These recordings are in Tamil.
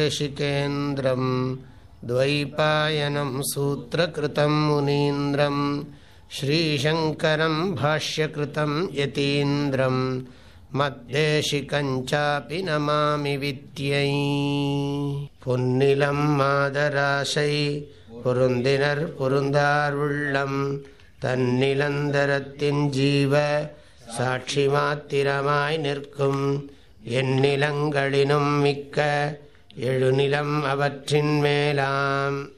श्रीदक्षिणामूर्तिसुदेशिकेन्द्रं द्वैपायनं सूत्रकृतं मुनीन्द्रं श्रीशङ्करं भाष्यकृतं यतीन्द्रं मद्देशिकञ्चापि नमामि विद्यै பொன்னிலம் மாதராசை பொருந்தினர் பொருந்தார் உள்ளம் தன்னிலந்தரத்தின் ஜீவ சாட்சி மாத்திரமாய் நிற்கும் எந்நிலங்களினும் மிக்க எழுநிலம் அவற்றின் மேலாம்.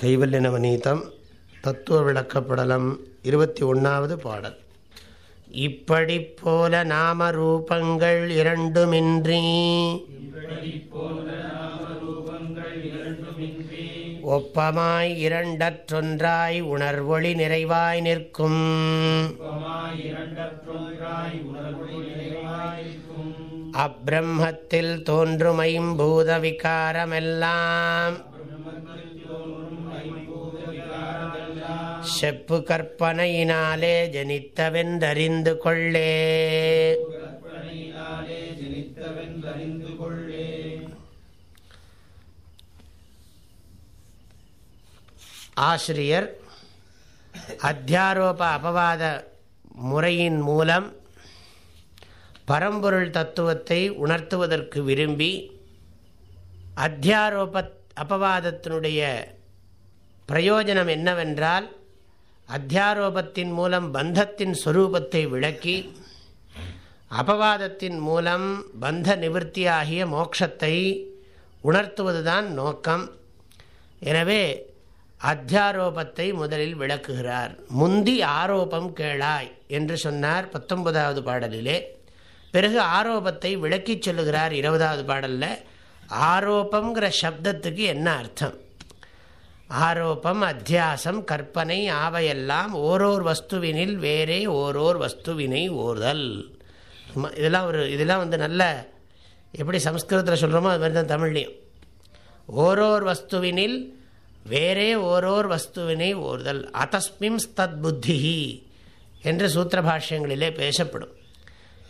கைவல்ய நவநீதம் தத்துவ விளக்கப்படலம் இருபத்தி ஒன்றாவது பாடல். இப்படி போல நாம ரூபங்கள் இரண்டுமின்றி. ஒப்பமாய் இரண்டற்றொன்றாய் உணர்வொளி நிறைவாய் நிற்கும். அப்பிரம்மத்தில் தோன்றும் ஐம்பூத விகாரமெல்லாம். செப்பு கற்பனையினாலே ஜனித்தவென்றறிந்து கொள்ளே. ஆசிரியர் அத்தியாரோப அபவாத முறையின் மூலம் பரம்பொருள் தத்துவத்தை உணர்த்துவதற்கு விரும்பி அத்தியாரோப அபவாதத்தினுடைய பிரயோஜனம் என்னவென்றால் அத்தியாரோபத்தின் மூலம் பந்தத்தின் சொரூபத்தை விளக்கி அபவாதத்தின் மூலம் பந்த நிவர்த்தியாகிய மோட்சத்தை உணர்த்துவதுதான் நோக்கம். எனவே அத்தியாரோபத்தை முதலில் விளக்குகிறார். முந்தி ஆரோபம் கேளாய் என்று சொன்னார் பத்தொன்பதாவது பாடலிலே. பிறகு ஆரோபத்தை விளக்கிச் சொல்லுகிறார் இருபதாவது பாடலில். ஆரோப்பங்கிற சப்தத்துக்கு என்ன அர்த்தம்? ஆரோப்பம் அத்தியாசம் கற்பனை ஆவையெல்லாம் ஓரோர் வஸ்துவினில் வேறே ஓரோர் வஸ்துவினை ஓர்தல். இதெல்லாம் ஒரு இதெல்லாம் வந்து நல்ல எப்படி சம்ஸ்கிருதத்தில் சொல்கிறோமோ அது மாதிரி தான் தமிழ்லையும். ஓரோர் வஸ்துவினில் வேறே ஓரோர் வஸ்துவினை ஓர்தல். அதஸ்மிம் ஸ்தத் புத்தி என்று சூத்திர பாஷ்யங்களிலே பேசப்படும்.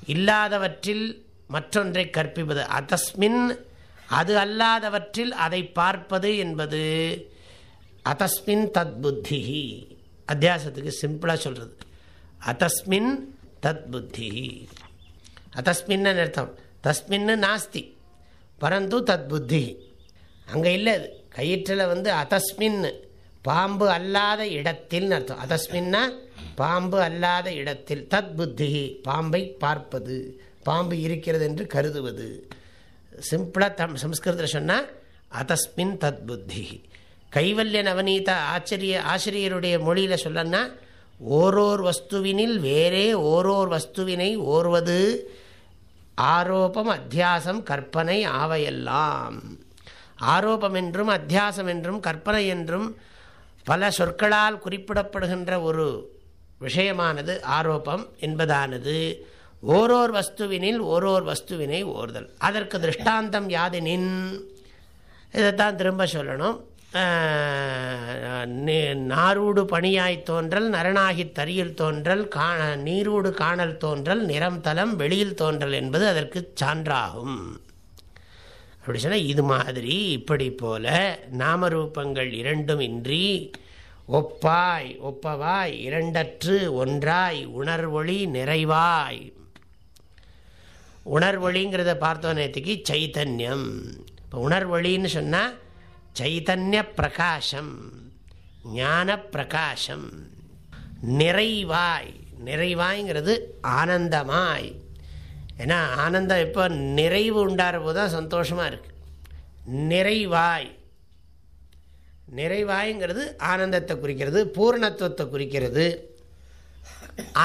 இல்லாதவற்றில் மற்றொன்றை கற்பிப்பது. அதஸ்மின் அது அல்லாதவற்றில் அதை பார்ப்பது என்பது அதஸ்மின் தத் புத்தி அத்தியாசத்துக்கு சிம்பிளாக சொல்கிறது அதஸ்மின் தத் புத்தி அதஸ்மின்னு அர்த்தம்? தஸ்மின்னு நாஸ்தி. பரந்து தத் புத்தி அங்கே இல்லை அது. கயிற்றில் வந்து அதஸ்மின் பாம்பு அல்லாத இடத்தில் அர்த்தம் அதஸ்மின்னா பாம்பு அல்லாத இடத்தில் தத் புத்தி பாம்பை பார்ப்பது பாம்பு இருக்கிறது என்று கருதுவது. சிம்பிளாக தம் சம்ஸ்கிருதத்தில் சொன்னால் அதஸ்மின் தத் புத்தி. கைவல்ய நவநீத ஆச்சரிய ஆசிரியருடைய மொழியில் சொல்லன்னா ஓரோர் வஸ்துவினில் வேறே ஓரோர் வஸ்துவினை ஓர்வது ஆரோபம் அத்தியாசம் கற்பனை ஆவையெல்லாம். ஆரோபம் என்றும் அத்தியாசம் என்றும் கற்பனை என்றும் பல சொற்களால் குறிப்பிடப்படுகின்ற ஒரு விஷயமானது ஆரோப்பம் என்பதானது. ஓரோர் வஸ்துவினில் ஓரோர் வஸ்துவினை ஓர்தல். அதற்கு திருஷ்டாந்தம் யாதெனின்? இதைத்தான் திரும்ப சொல்லணும். நாரூடு பணியாய் தோன்றல் நரணாகி தரியில் தோன்றல் கா நீரூடு காணல் தோன்றல் நிறம் தலம் வெளியில் தோன்றல் என்பது அதற்கு சான்றாகும். அப்படி சொன்னால் இது மாதிரி இப்படி போல நாமரூபங்கள் இரண்டும் இன்றி ஒப்பாய் ஒப்பவாய் இரண்டற்று ஒன்றாய் உணர்வொளி நிறைவாய். உணர்வொளிங்கிறத பார்த்தோம் நேற்றுக்கு சைத்தன்யம் இப்போ உணர்வொளின்னு சொன்னால் சைத்தன்ய பிரகாசம் ஞான பிரகாசம். நிறைவாய் நிறைவாய்ங்கிறது ஆனந்தமாய். ஏன்னா ஆனந்தம் எப்போ நிறைவு உண்டாகிற போது தான் சந்தோஷமாக இருக்குது நிறைவாய். நிறைவாய்ங்கிறது ஆனந்தத்தை குறிக்கிறது பூர்ணத்துவத்தை குறிக்கிறது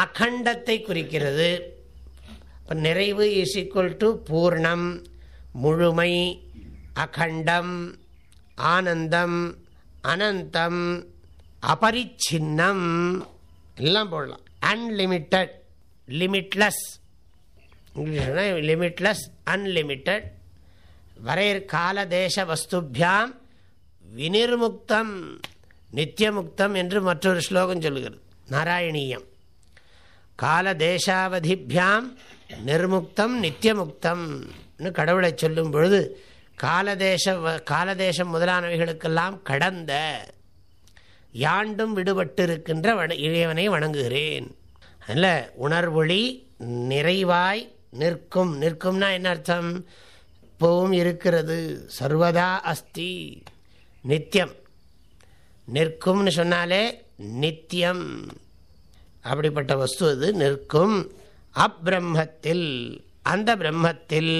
அகண்டத்தை குறிக்கிறது. இப்போ நிறைவு இஸ் ஈக்குவல் டு பூர்ணம் முழுமை அகண்டம் ஆனந்தம் அனந்தம் அபரிச்சின்னம். எல்லாம் போடலாம். அன்லிமிட்டட் லிமிட்லெஸ் லிமிட்லெஸ் அன்லிமிட்டட் வரையற் கால தேச வஸ்துபியாம் வினிர்முக்தம் நித்தியமுக்தம் என்று மற்றொரு ஸ்லோகம் சொல்கிறது. நாராயணீயம். காலதேசாவதிபியாம் நிர்முக்தம் நித்தியமுக்தம்னு கடவுளை சொல்லும் பொழுது காலதேச காலதேசம் முதலானவைகளுக்கெல்லாம் கடந்த யாண்டும் விடுபட்டு இருக்கின்ற இறைவனை வணங்குகிறேன். அதில் உணர்வொளி நிறைவாய் நிற்கும் நிற்கும்னா என்ன அர்த்தம்? இப்போவும் இருக்கிறது சர்வதா அஸ்தி நித்தியம் நிற்கும்னு சொன்னாலே நித்தியம் அப்படிப்பட்ட வஸ்து அது நிற்கும். அப்பிரம்மத்தில் அந்த பிரம்மத்தில்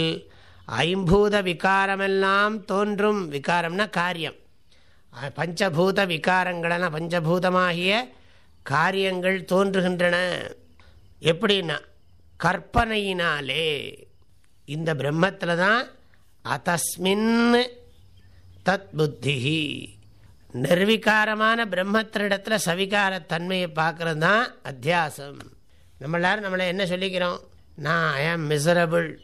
ஐம்பூத விகாரமெல்லாம் தோன்றும். விகாரம்னா காரியம். பஞ்சபூத விகாரங்களெல்லாம் பஞ்சபூதமாகிய காரியங்கள் தோன்றுகின்றன. எப்படின்னா கற்பனையினாலே. இந்த பிரம்மத்தில் தான் அத்தஸ்மின் தத் புத்தி நிர்விகாரமான பிரம்மத்தினிடத்தில் சவிகாரத்தன்மையை பார்க்குறது பார்க்கறது தான் அத்தியாசம் நம்மளாரும் நம்மளை என்ன சொல்லிக்கிறோம்? நான் ஐ ஆம் மிசரபிள்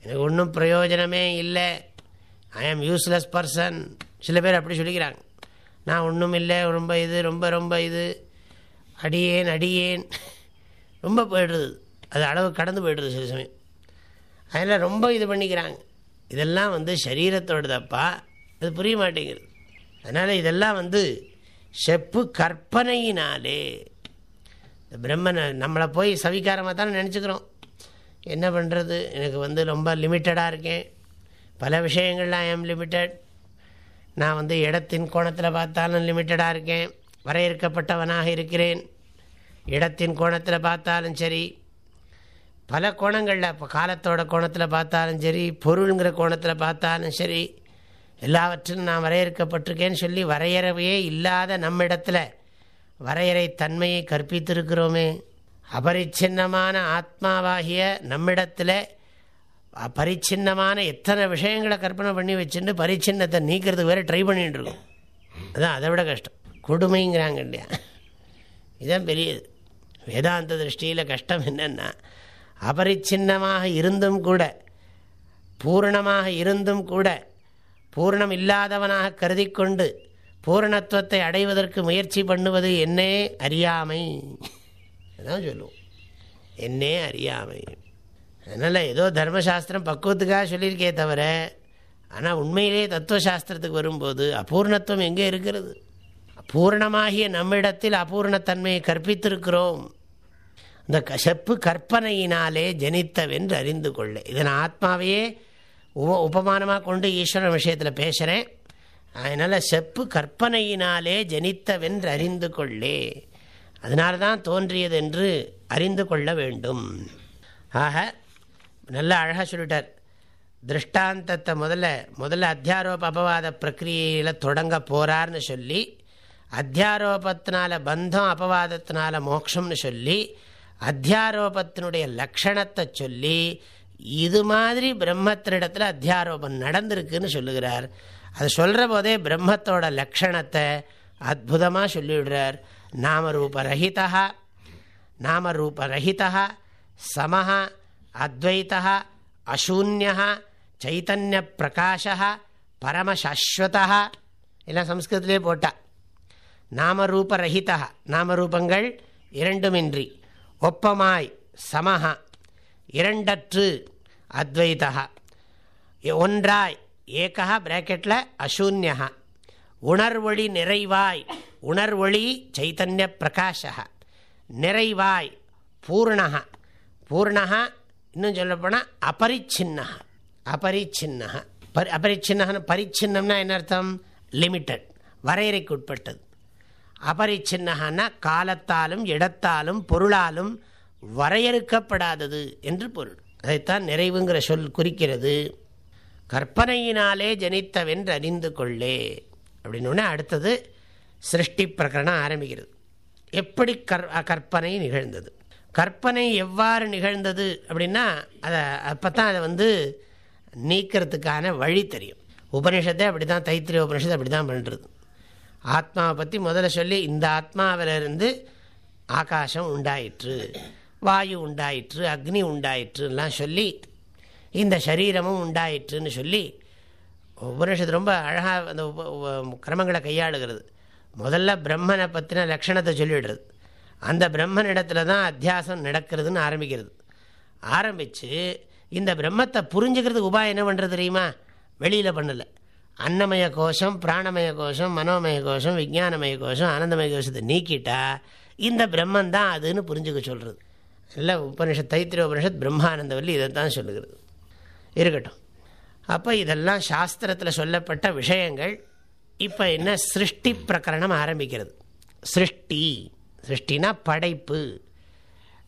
எனக்கு ஒன்றும் பிரயோஜனமே இல்லை. ஐ ஆம் யூஸ்லெஸ் பர்சன் சில பேர் அப்படி சொல்லிக்கிறாங்க. நான் ஒன்றும் இல்லை. ரொம்ப இது ரொம்ப ரொம்ப இது. அடியேன் அடியேன். ரொம்ப போயிடுறது. அது அளவு கடந்து போய்டுது சில சமயம். அதில் ரொம்ப இது பண்ணிக்கிறாங்க. இதெல்லாம் வந்து சரீரத்தோடதப்பா. அது புரிய மாட்டேங்கிறது அதனால் இதெல்லாம் வந்து செப்பு கற்பனையினாலே. இந்த பிரம்மனை நம்மளை போய் சவிகாரமாக தானே நினச்சிக்கிறோம். என்ன பண்ணுறது எனக்கு வந்து ரொம்ப லிமிட்டடாக இருக்கேன். பல விஷயங்கள்லாம் ஐ எம் லிமிட்டட். நான் வந்து இடத்தின் கோணத்தில் பார்த்தாலும் லிமிட்டடாக இருக்கேன். வரையறுக்கப்பட்டவனாக இருக்கிறேன். இடத்தின் கோணத்தில் பார்த்தாலும் சரி. பல கோணங்களில் இப்போ காலத்தோட கோணத்தில் பார்த்தாலும் சரி பொருளுங்கிற கோணத்தில் பார்த்தாலும் சரி எல்லாவற்றிலும் நான் வரையறுக்கப்பட்டிருக்கேன்னு சொல்லி வரையறவையே இல்லாத நம்மிடத்தில் வரையறை தன்மையை கற்பித்திருக்கிறோமே. அபரிச்சின்னமான ஆத்மாவாகிய நம்மிடத்தில் பரிச்சின்னமான எத்தனை விஷயங்களை கற்பனை பண்ணி வச்சுட்டு பரிச்சின்னத்தை நீக்கிறதுக்கு வேறு ட்ரை பண்ணிகிட்டு இருக்கோம் அதுதான் அதை விட கஷ்டம். கொடுமைங்கிறாங்க இல்லையா? இதுதான் பெரியது. வேதாந்த திருஷ்டியில் கஷ்டம் என்னென்னா அபரிச்சின்னமாக இருந்தும் கூட பூரணமாக இருந்தும் கூட பூரணம் இல்லாதவனாக கருதி கொண்டு பூரணத்துவத்தை அடைவதற்கு முயற்சி பண்ணுவது என்னே அறியாமை. அதான் சொல்லுவோம். என்னே அறியாமை. அதனால் ஏதோ தர்மசாஸ்திரம் பக்குவத்துக்காக சொல்லியிருக்கே தவிர ஆனால் உண்மையிலே தத்துவசாஸ்திரத்துக்கு வரும்போது அபூர்ணத்துவம் எங்கே இருக்கிறது? பூர்ணமாகிய நம்மிடத்தில் அபூர்ணத்தன்மையை கற்பித்திருக்கிறோம். இந்த செப்பு கற்பனையினாலே ஜனித்தவென்று அறிந்து கொள்ள. இதன் ஆத்மாவையே உப உபமானமாக கொண்டு ஈஸ்வரன் விஷயத்தில் பேசுகிறேன் அதனால் செப்பு கற்பனையினாலே ஜனித்தவென்று அறிந்து கொள்ளே. அதனால தான் தோன்றியது என்று அறிந்து கொள்ள வேண்டும். ஆக நல்ல அழகாக சொல்லிட்டார். திருஷ்டாந்தத்தை முதல்ல முதல்ல அத்தியாரோப அபவாத பிரக்கிரியையில் தொடங்க போகிறார்னு சொல்லி அத்தியாரோபத்தினால பந்தம் அபவாதத்தினால மோட்சம்னு சொல்லி அத்தியாரோபத்தினுடைய லக்ஷணத்தை சொல்லி இது மாதிரி பிரம்மத்தினிடத்தில் அத்தியாரோபம் நடந்திருக்குன்னு சொல்லுகிறார். அது சொல்கிற போதே பிரம்மத்தோட லக்ஷணத்தை அற்புதமாக சொல்லிவிடுறார். நாமரூபரஹிதா நாமரூபரஹிதா சமஹ அத்வைத்தா அசூன்யா சைத்தன்ய பிரகாஷா பரமசாஸ்வதா எல்லாம் சம்ஸ்கிருதத்திலே போட்டா. நாமரூபரஹிதா நாமரூபங்கள் இரண்டுமின்றி. ஒப்பமாய் சமஹா இரண்டற்று அத்வைதா ஒன்றாய் ஏகா பிராக்கெட்டில் அசூன்யா உணர்வொளி நிறைவாய் உணர்வொளி சைத்தன்ய பிரகாஷா நிறைவாய் பூர்ணா பூர்ணா இன்னும் சொல்லப்போனால் அபரிச்சின்னா அபரிச்சின்னா பரி அபரிச்சின்னகன்னு பரிச்சின்னம்னா என்ன அர்த்தம்? லிமிட்டட் வரையறைக்கு உட்பட்டது. அபரிச்சின்னகன்னா காலத்தாலும் இடத்தாலும் பொருளாலும் வரையறுக்கப்படாதது என்று பொருள். அதைத்தான் நிறைவுங்கிற சொல் குறிக்கிறது. கற்பனையினாலே ஜனித்தவென்று அறிந்து கொள்ளே அப்படின்னு அடுத்தது சிருஷ்டி பிரகரணம் ஆரம்பிக்கிறது. எப்படி கற் கற்பனை நிகழ்ந்தது? கற்பனை எவ்வாறு நிகழ்ந்தது அப்படின்னா அதை அப்போ தான் அதை வந்து நீக்கிறதுக்கான வழி தெரியும். உபனிஷத்தை அப்படி தான் தைத்திரிய உபனிஷத்தை அப்படி தான் பண்ணுறது ஆத்மாவை பற்றி முதல்ல சொல்லி இந்த ஆத்மாவிலிருந்து ஆகாசம் உண்டாயிற்று வாயு உண்டாயிற்று அக்னி உண்டாயிற்றுலாம் சொல்லி இந்த சரீரமும் உண்டாயிற்றுன்னு சொல்லி உபனிஷத்து ரொம்ப அழகாக அந்த கிரமங்களை கையாளுகிறது. முதல்ல பிரம்மனை பற்றின லக்ஷணத்தை சொல்லிவிடுறது அந்த பிரம்மனிடத்துல தான் அத்தியாசம் நடக்கிறதுன்னு ஆரம்பிக்கிறது. ஆரம்பித்து இந்த பிரம்மத்தை புரிஞ்சுக்கிறதுக்கு உபாயம் என்ன பண்ணுறது தெரியுமா? வெளியில் பண்ணலை. அன்னமய கோஷம் பிராணமய கோஷம் மனோமய கோஷம் விஜானமய கோஷம் ஆனந்தமய கோஷத்தை நீக்கிட்டா இந்த பிரம்மன் தான் அதுன்னு புரிஞ்சுக்க சொல்கிறது இல்லை உபனிஷத் தைத்திரிய உபனிஷத் பிரம்மானந்தவல்லி இதை தான் சொல்லுகிறது. இருக்கட்டும். அப்போ இதெல்லாம் சாஸ்திரத்தில் சொல்லப்பட்ட விஷயங்கள் இப்போ என்ன சிருஷ்டி பிரகரணம் ஆரம்பிக்கிறது. சிருஷ்டி. சிருஷ்டினா படைப்பு.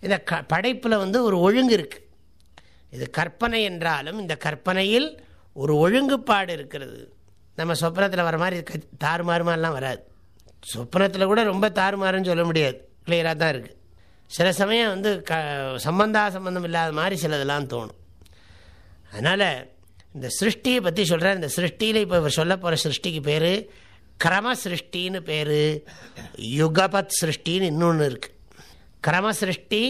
இந்த க படைப்பில் வந்து ஒரு ஒழுங்கு இருக்குது இது கற்பனை என்றாலும் இந்த கற்பனையில் ஒரு ஒழுங்குப்பாடு இருக்கிறது. நம்ம சொப்னத்தில் வர மாதிரி க தாறுமாறுமாலாம் வராது. சொப்னத்தில் கூட ரொம்ப தாறுமாறுன்னு சொல்ல முடியாது. கிளியராக தான் இருக்குது சில சமயம் வந்து க சம்பந்தா சம்பந்தம் இல்லாத மாதிரி சிலதெல்லாம் தோணும். அதனால் இந்த சிருஷ்டியை பற்றி சொல்கிறேன் இந்த சிருஷ்டியில் இப்போ இவர் சொல்ல போகிற சிருஷ்டிக்கு பேர் கிரம சிருஷ்டின்னு பேர். யுகபத் சிருஷ்டின்னு இன்னொன்று இருக்குது கிரம சிருஷ்டி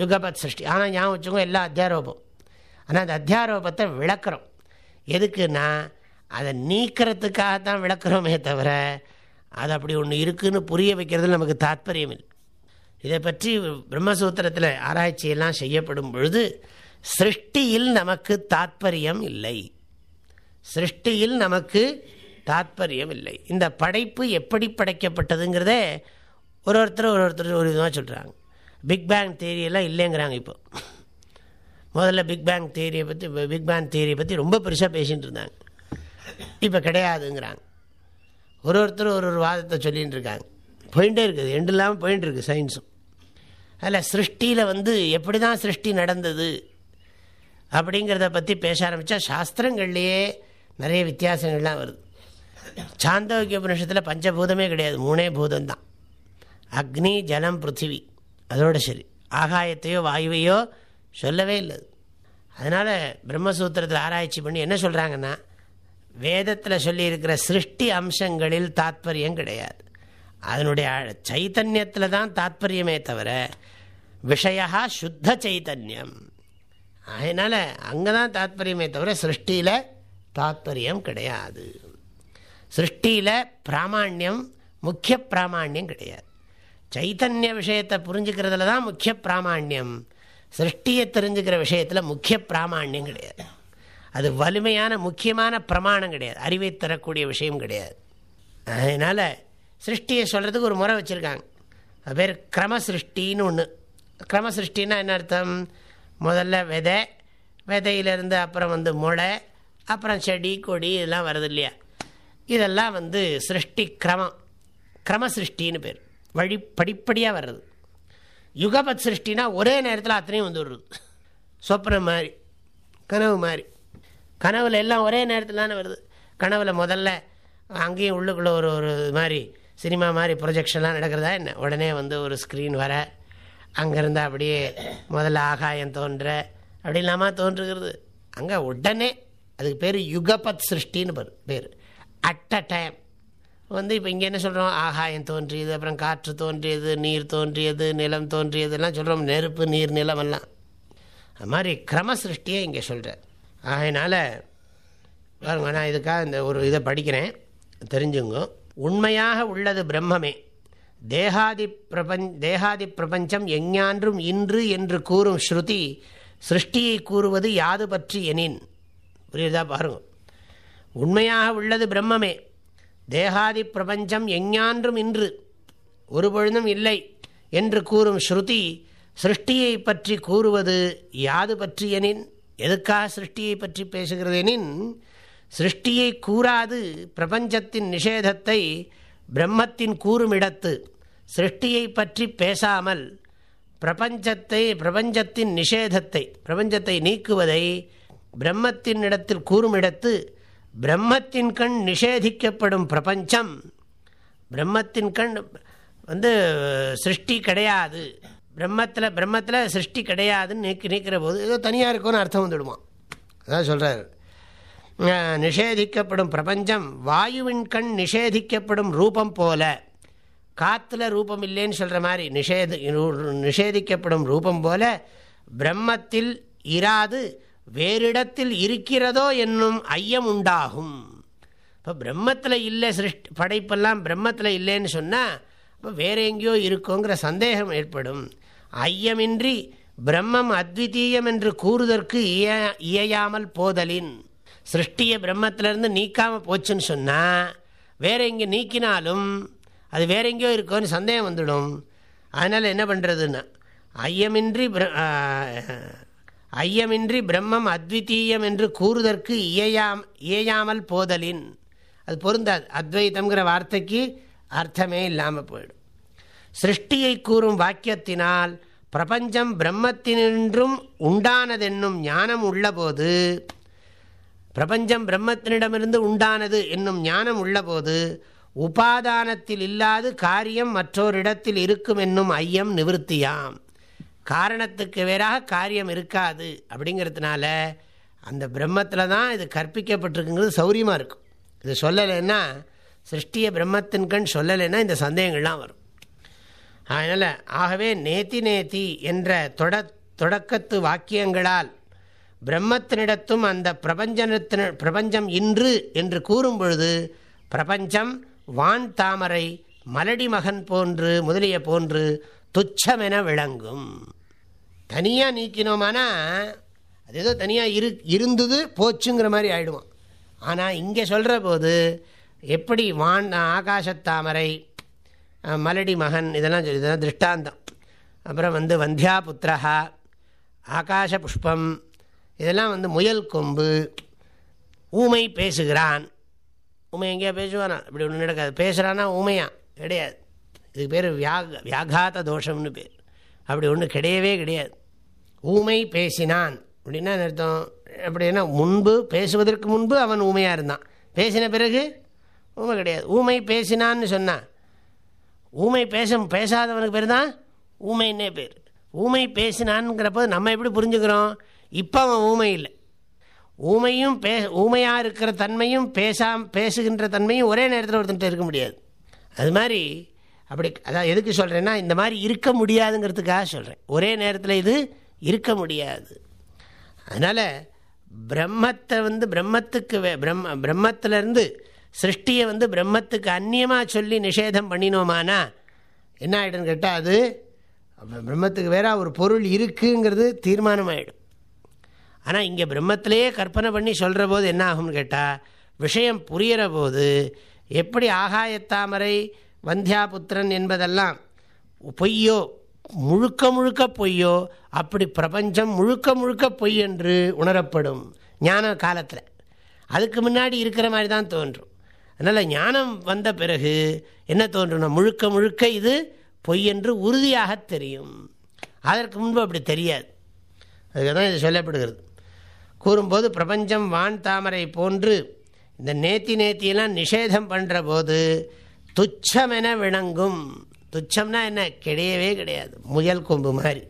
யுகபத் சிருஷ்டி. ஆனால் ஞாபகம் வச்சுக்கோங்க எல்லா அத்தியாரோபம். ஆனால் அந்த அத்தியாரோபத்தை விளக்குறோம். எதுக்குன்னா அதை நீக்கிறதுக்காக தான் விளக்குறோமே தவிர அது அப்படி ஒன்று இருக்குதுன்னு புரிய வைக்கிறதுல நமக்கு தாத்பரியம் இல்லை. இதை பற்றி பிரம்மசூத்திரத்தில் ஆராய்ச்சியெல்லாம் செய்யப்படும் பொழுது சிருஷ்டியில் நமக்கு தாத்பரியம் இல்லை. சிருஷ்டியில் நமக்கு தாத்பரியம் இல்லை. இந்த படைப்பு எப்படி படைக்கப்பட்டதுங்கிறதே ஒரு ஒருத்தர் ஒரு ஒருத்தர் ஒரு விதமாக சொல்கிறாங்க பிக் பேங் தேரியெல்லாம் இல்லைங்கிறாங்க இப்போ. முதல்ல பிக் பேங் தேரியை பற்றி பிக் பேங் தேரியை பற்றி ரொம்ப பெருசாக பேசிகிட்டு இருந்தாங்க. இப்போ கிடையாதுங்கிறாங்க. ஒரு ஒருத்தர் ஒரு ஒரு வாதத்தை சொல்லிகிட்டு இருக்காங்க. போயிட்டே இருக்குது. எண்டு இல்லாமல் போயின்ட்டு இருக்குது சயின்ஸும் அதில் சிருஷ்டியில் வந்து எப்படி தான் சிருஷ்டி நடந்தது அப்படிங்கிறத பற்றி பேச ஆரம்பித்தா சாஸ்திரங்கள்லேயே நிறைய வித்தியாசங்கள்லாம் வருது. சாந்தோக்கிய உபனிஷத்தில் பஞ்சபூதமே கிடையாது. மூணே பூதம்தான். அக்னி ஜலம் பிருத்திவி. அதோட சரி. ஆகாயத்தையோ வாயுவையோ சொல்லவே இல்லை. அதனால் பிரம்மசூத்திரத்தில் ஆராய்ச்சி பண்ணி என்ன சொல்கிறாங்கன்னா வேதத்தில் சொல்லியிருக்கிற சிருஷ்டி அம்சங்களில் தாத்பரியம் கிடையாது. அதனுடைய சைத்தன்யத்தில் தான் தாத்பரியமே தவிர விஷயா சுத்த சைத்தன்யம். அதனால் அங்கே தான் தாத்பரியமே தவிர சிருஷ்டியில் தாத்பரியம் கிடையாது. சிருஷ்டியில் பிராமாண்யம் முக்கிய பிராமாண்யம் கிடையாது. சைத்தன்ய விஷயத்தை புரிஞ்சுக்கிறதுல தான் முக்கிய பிராமாண்யம். சிருஷ்டியை தெரிஞ்சுக்கிற விஷயத்தில் முக்கிய பிராமாண்யம் கிடையாது. அது வலிமையான முக்கியமான பிரமாணம் கிடையாது. அறிவை தரக்கூடிய விஷயம் கிடையாது. அதனால் சிருஷ்டியை சொல்கிறதுக்கு ஒரு முறை வச்சுருக்காங்க. அது பேர் கிரம சிருஷ்டின்னு ஒன்று கிரம சிருஷ்டின்னா என்ன அர்த்தம்? முதல்ல விதை விதையிலேருந்து அப்புறம் வந்து முளை அப்புறம் செடி கொடி இதெல்லாம் வருது இல்லையா? இதெல்லாம் வந்து சிருஷ்டி கிரமம். கிரம சிருஷ்டின்னு பேர். வழி படிப்படியாக வர்றது. யுகபத் சிருஷ்டினா ஒரே நேரத்தில் அத்தனையும் வந்து விடுறது சொப்னம் மாதிரி கனவு மாதிரி. கனவுல எல்லாம் ஒரே நேரத்தில் தானே வருது. கனவுல முதல்ல அங்கேயும் உள்ளுக்குள்ளே ஒரு ஒரு மாதிரி சினிமா மாதிரி ப்ரொஜெக்ஷன்லாம் நடக்கிறதா என்ன? உடனே வந்து ஒரு ஸ்க்ரீன் வர அங்கேருந்து அப்படியே முதல்ல ஆகாயம் தோன்ற அப்படி இல்லாமல் தோன்றுகிறது. அங்கே உடனே அதுக்கு பேர் யுகபத் சிருஷ்டின்னு பேர் பேர். அட் அ டைம் வந்து இப்போ இங்கே என்ன சொல்கிறோம் ஆகாயம் தோன்றியது அப்புறம் காற்று தோன்றியது நீர் தோன்றியது நிலம் தோன்றியதுலாம் சொல்கிறோம் நெருப்பு நீர் நிலம் எல்லாம். அது மாதிரி கிரம சிருஷ்டியை இங்கே சொல்கிறார் அதனால் பாருங்க நான் இதுக்காக இந்த ஒரு இதை படிக்கிறேன். தெரிஞ்சுங்க. உண்மையாக உள்ளது பிரம்மமே. தேகாதி பிரபஞ் தேகாதி பிரபஞ்சம் எஞ்ஞான்றும் இன்று என்று கூறும் ஸ்ருதி சிருஷ்டியை கூறுவது யாது பற்றி எனின். புரியுதா? பாருங்க. உண்மையாக உள்ளது பிரம்மமே. தேகாதி பிரபஞ்சம் எஞ்ஞான்றும் இன்று ஒரு பொழுதும் இல்லை என்று கூறும் ஸ்ருதி சிருஷ்டியை பற்றி கூறுவது யாது பற்றி எனின். எதுக்காக சிருஷ்டியை பற்றி பேசுகிறதெனின் சிருஷ்டியை கூறாது பிரபஞ்சத்தின் நிஷேதத்தை பிரம்மத்தின் கூறுமிடத்து சிருஷ்டியை பற்றி பேசாமல் பிரபஞ்சத்தை பிரபஞ்சத்தின் நிஷேதத்தை பிரபஞ்சத்தை நீக்குவதை பிரம்மத்தின் இடத்தில் கூறுமிடத்து பிரம்மத்தின் கண் நிஷேதிக்கப்படும் பிரபஞ்சம் பிரம்மத்தின் கண் வந்து சிருஷ்டி கிடையாது. பிரம்மத்தில் பிரம்மத்தில் சிருஷ்டி கிடையாதுன்னு நீக்கி நீக்கிற போது ஏதோ தனியாக இருக்கும்னு அர்த்தம் வந்துடுமா? அதான் சொல்கிறார் நிஷேதிக்கப்படும் பிரபஞ்சம் வாயுவின் கண் நிஷேதிக்கப்படும் ரூபம் போல. காற்றுல ரூபம் இல்லைன்னு சொல்கிற மாதிரி நிஷேதி நிஷேதிக்கப்படும் ரூபம் போல பிரம்மத்தில் இராது வேறிடத்தில் இருக்கிறதோ என்னும் ஐயம் உண்டாகும். இப்போ பிரம்மத்தில் இல்லை சிருஷ்டி படைப்பெல்லாம் பிரம்மத்தில் இல்லைன்னு சொன்னால் இப்போ வேற எங்கேயோ இருக்கோங்கிற சந்தேகம் ஏற்படும். ஐயமின்றி பிரம்மம் அத்விதீயம் என்று கூறுதற்கு இய இயையாமல் போதலின். சிருஷ்டியை பிரம்மத்திலேருந்து நீக்காமல் போச்சுன்னு சொன்னால் வேற எங்கே நீக்கினாலும் அது வேற எங்கேயோ இருக்கோன்னு சந்தேகம் வந்துடும். அதனால் என்ன பண்ணுறதுன்னா ஐயமின்றி ஐயமின்றி பிரம்மம் அத்விதீயம் என்று கூறுதற்கு இயையாம் இயையாமல் போதலின். அது பொருந்தாது. அத்வைத்தம்ங்கிற வார்த்தைக்கு அர்த்தமே இல்லாமல் போயிடும். சிருஷ்டியை கூறும் வாக்கியத்தினால் பிரபஞ்சம் பிரம்மத்தினின்றும் உண்டானதென்னும் ஞானம் உள்ளபோது பிரபஞ்சம் பிரம்மத்தினிடமிருந்து உண்டானது என்னும் ஞானம் உள்ளபோது உபாதானத்தில் இல்லாது காரியம் மற்றோரிடத்தில் இருக்கும் என்னும் ஐயம் நிவர்த்தியாம். காரணத்துக்கு வேறாக காரியம் இருக்காது அப்படிங்கிறதுனால அந்த பிரம்மத்தில் தான் இது கற்பிக்கப்பட்டிருக்குங்கிறது சௌரியமாக இருக்கும். இது சொல்லலைன்னா சிருஷ்டியை பிரம்மத்தின் கண் சொல்லலைன்னா இந்த சந்தேகங்கள்லாம் வரும். அதனால் ஆகவே நேத்தி நேத்தி என்ற தொட தொடக்கத்து வாக்கியங்களால் பிரம்மத்தினிடத்தும் அந்த பிரபஞ்சத்தின பிரபஞ்சம் இன்று என்று கூறும் பொழுது பிரபஞ்சம் வான் தாமரை மலடி மகன் போன்று முதலிய போன்று துச்சமென விளங்கும். தனியாக நீக்கினோமானா அது ஏதோ தனியாக இரு இருந்தது போச்சுங்கிற மாதிரி ஆயிடுவோம். ஆனால் இங்கே சொல்கிற போது எப்படி வான் ஆகாசத்தாமரை மலடி மகன் இதெல்லாம் இதெல்லாம் திருஷ்டாந்தம். அப்புறம் வந்து வந்தியா புத்திரஹா ஆகாஷ புஷ்பம் இதெல்லாம் வந்து முயல் கொம்பு ஊமை பேசுகிறான். ஊமை எங்கேயா பேசுவானா? இப்படி ஒன்று நடக்காது. பேசுகிறான்னா ஊமையா? கிடையாது. இதுக்கு பேர் வியாக வியாகாத தோஷம்னு பேர். அப்படி ஒன்று கிடையவே கிடையாது. ஊமை பேசினான். அப்படின்னா அர்த்தம்? அப்படின்னா முன்பு பேசுவதற்கு முன்பு அவன் ஊமையாக இருந்தான். பேசின பிறகு ஊமை கிடையாது. ஊமை பேசினான்னு சொன்னான் ஊமை பேச பேசாதவனுக்கு பேர் தான் ஊமைன்னே பேர். ஊமை பேசினான்ங்கிறப்போ நம்ம எப்படி புரிஞ்சுக்கிறோம்? இப்போ அவன் ஊமை இல்லை. ஊமையும் பே ஊமையாக இருக்கிற தன்மையும் பேசாம பேசுகின்ற தன்மையும் ஒரே நேரத்தில் ஒருத்தன்ட்டு இருக்க முடியாது. அது மாதிரி அப்படி அதான் எதுக்கு சொல்கிறேன்னா இந்த மாதிரி இருக்க முடியாதுங்கிறதுக்காக சொல்கிறேன் ஒரே நேரத்தில் இது இருக்க முடியாது. அதனால் பிரம்மத்தை வந்து பிரம்மத்துக்கு பிரம்ம பிரம்மத்திலேருந்து சிருஷ்டியை வந்து பிரம்மத்துக்கு அந்நியமாக சொல்லி நிஷேதம் பண்ணினோமானா என்ன ஆகிடுன்னு கேட்டால் அது பிரம்மத்துக்கு வேற ஒரு பொருள் இருக்குங்கிறது தீர்மானம் ஆகிடும் ஆனால் இங்கே பிரம்மத்திலேயே கற்பனை பண்ணி சொல்கிற போது என்ன ஆகும்னு கேட்டால் விஷயம் புரிகிற போது எப்படி ஆகாயத்தாமரை வந்தியாபுத்திரன் என்பதெல்லாம் பொய்யோ முழுக்க முழுக்க பொய்யோ அப்படி பிரபஞ்சம் முழுக்க முழுக்க பொய் என்று உணரப்படும் ஞான காலத்தில். அதுக்கு முன்னாடி இருக்கிற மாதிரி தான் தோன்றும். அதனால் ஞானம் வந்த பிறகு என்ன தோன்றும்னா முழுக்க முழுக்க இது பொய் என்று உறுதியாக தெரியும். அதற்கு முன்பு அப்படி தெரியாது. அதுக்கு தான் இது சொல்லப்படுகிறது. கூறும்போது பிரபஞ்சம் வான் தாமரை போன்று இந்த நேத்தி நேத்தியெல்லாம் நிஷேதம் பண்ணுற போது துச்சமென விளங்கும். துச்சம்னா என்ன? கிடையவே கிடையாது. முயல் கொம்பு மாதிரி.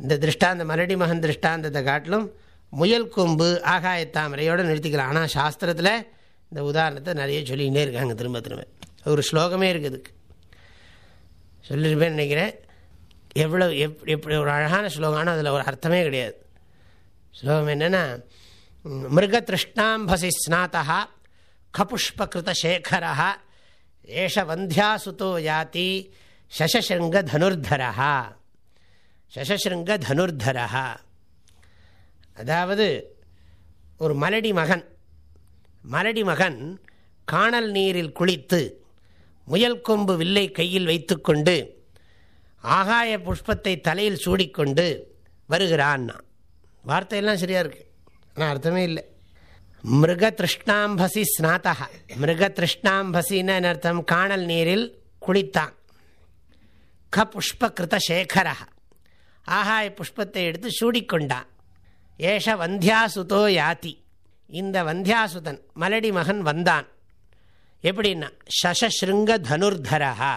இந்த திருஷ்டாந்த மரடி மகன் திருஷ்டாந்தத்தை காட்டிலும் முயல் கொம்பு ஆகாய தாமரையோடு நிறுத்திக்கலாம். ஆனால் சாஸ்திரத்தில் இந்த உதாரணத்தை நிறைய சொல்லிக்கிட்டே இருக்காங்க திரும்ப திரும்ப. ஒரு ஸ்லோகமே இருக்குதுக்கு சொல்லியிருப்பேன் நினைக்கிறேன். எவ்வளோ எப் எப்படி ஒரு அழகான ஸ்லோகம் ஆனால் அதில் ஒரு அர்த்தமே கிடையாது. ஸ்லோகம் என்னென்னா மிருகதிருஷ்ணாம்பசி ஸ்நாத்தா கபுஷ்பகிருத சேகரா ஏஷ வந்தியாசுதோ யாதி சசசிருங்க தனுர்தரா சசசிருங்க தனுர்தரா அதாவது ஒரு மலடி மகன் மலடி மகன் காணல் நீரில் குளித்து முயல் கொம்பு வில்லை கையில் வைத்துக்கொண்டு ஆகாய புஷ்பத்தை தலையில் சூடிக்கொண்டு வருகிறான்னா வார்த்தையெல்லாம் சரியாக இருக்குது ஆனால் அர்த்தமே இல்லை. மிருக திருஷ்ணாம்பசி ஸ்நாத்தா மிருக திருஷ்ணாம்பசின்னு அர்த்தம்? காணல் நீரில் குளித்தான். க புஷ்ப கிருத சேகரா ஆகாய புஷ்பத்தை எடுத்து சூடிக்கொண்டான். ஏஷ வந்தியாசுதோ யாத்தி இந்த வந்தியாசுதன் மலடி மகன் வந்தான். எப்படின்னா சசஸ்ருங்க தனுர்தரா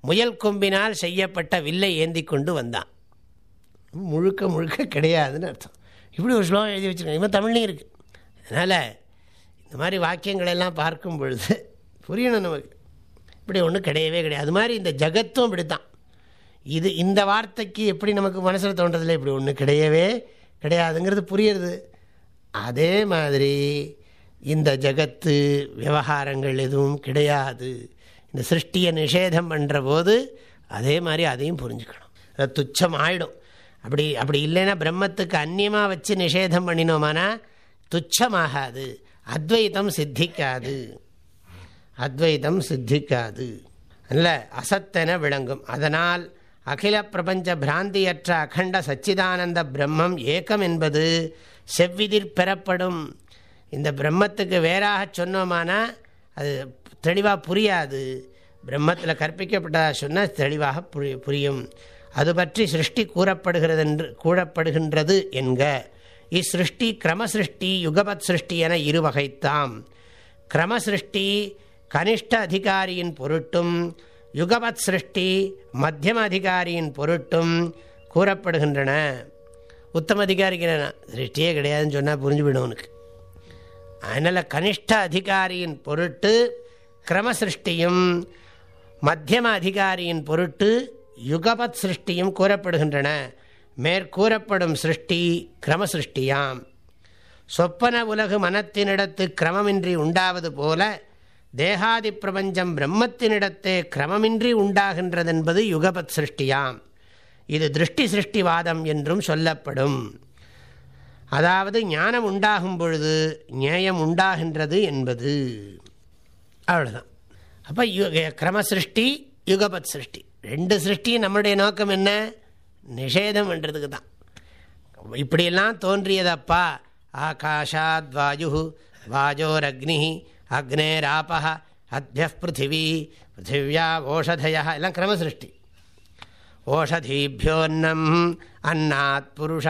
முயல் கொம்பினால் செய்யப்பட்ட வில்லை ஏந்தி கொண்டு வந்தான். முழுக்க முழுக்க கிடையாதுன்னு அர்த்தம். இப்படி ஒரு ஸ்லோகம் எழுதி வச்சுருக்கேன் இவன் தமிழ்லையும் இருக்குது அதனால் இந்த மாதிரி வாக்கியங்களெல்லாம் பார்க்கும் பொழுது புரியணும் நமக்கு. இப்படி ஒன்றும் கிடையவே கிடையாது. அது மாதிரி இந்த ஜகத்தும் இப்படி தான் இது இந்த வார்த்தைக்கு எப்படி நமக்கு மனசில் தோன்றதில்லை? இப்படி ஒன்று கிடையவே கிடையாதுங்கிறது புரியுறது. அதே மாதிரி இந்த ஜகத்து விவகாரங்கள் எதுவும் கிடையாது. இந்த சிருஷ்டியை நிஷேதம் பண்ணுற போது அதே மாதிரி அதையும் புரிஞ்சுக்கணும். அது துச்சம் ஆயிடும் அப்படி அப்படி இல்லைன்னா பிரம்மத்துக்கு அந்நியமாக வச்சு நிஷேதம் பண்ணினோமானா துச்சமாகாது. அத்வைதம் சித்திக்காது. அத்வைதம் சித்திக்காது. அல்ல அசத்தென விளங்கும். அதனால் அகில பிரபஞ்ச பிராந்தியற்ற அகண்ட சச்சிதானந்த பிரம்மம் ஏக்கம் என்பது செவ்விதிர் பெறப்படும். இந்த பிரம்மத்துக்கு வேறாக சொன்னோமானா அது தெளிவாக புரியாது. பிரம்மத்தில் கற்பிக்கப்பட்டதாக சொன்னால் தெளிவாக புரி புரியும். அது பற்றி சிருஷ்டி கூறப்படுகிறது என்று கூறப்படுகின்றது என்க. இச்சிருஷ்டி கிரமசிருஷ்டி யுகபத் சிருஷ்டி என இரு வகைத்தாம் கிரமசிருஷ்டி கனிஷ்ட அதிகாரியின் பொருட்டும் யுகபத் சிருஷ்டி மத்தியம அதிகாரியின் பொருட்டும் கூறப்படுகின்றன. உத்தம அதிகாரிக்கிறேன்னா சிருஷ்டியே கிடையாதுன்னு சொன்னால் புரிஞ்சுவிடும் உனக்கு அதனால் கனிஷ்ட அதிகாரியின் பொருட்டு கிரம சிருஷ்டியும் மத்தியம அதிகாரியின் பொருட்டு யுகபத் சிருஷ்டியும் கூறப்படுகின்றன. மேற்கூறப்படும் சிருஷ்டி கிரம சிருஷ்டியாம் சொப்பன உலகு மனத்தினிடத்து கிரமமின்றி உண்டாவது போல தேகாதி பிரபஞ்சம் பிரம்மத்தினிடத்தே கிரமமின்றி உண்டாகின்றதென்பது யுகபத் சிருஷ்டியாம். இது திருஷ்டி சிருஷ்டிவாதம் என்றும் சொல்லப்படும். அதாவது ஞானம் உண்டாகும் பொழுது நியாயம் உண்டாகின்றது என்பது. அவ்வளோதான் அப்போ யுக கிரம சிருஷ்டி யுகபத் சிருஷ்டி ரெண்டு சிருஷ்டியும் நம்மளுடைய நோக்கம் என்ன? நிஷேதம் பண்ணுறதுக்கு தான். இப்படியெல்லாம் தோன்றியதப்பா? ஆகாஷாத் வாயு வாஜோரக்னி அக்னேராபா அத்திய பிருத்திவி பிருத்திவியா ஓஷதய எல்லாம் கிரமசிருஷ்டி ஓஷதீபியோன்னம் அன்னாத் புருஷ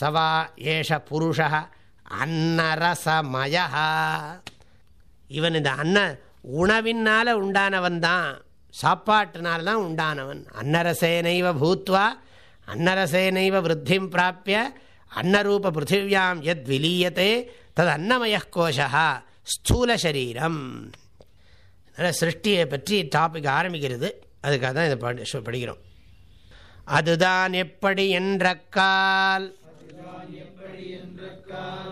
சவா ஏஷ புருஷ அன்னரசமய இவன் இந்த அன்ன உணவினால் உண்டானவன் தான் சாப்பாட்டினால் தான் உண்டானவன். அன்னரசேனைவ பூத்வா அன்னரசேனைவ விருத்திம் பிராப்பிய அன்னரூப பிருத்திவியாம் எத் விலீயத்தே தது அன்னமய கோஷா ஸ்தூல சரீரம் அதனால் சிருஷ்டியை பற்றி டாபிக் ஆரம்பிக்கிறது. அதுக்காக தான் இதை படி படிக்கிறோம். அதுதான் எப்படி என்றக்கால்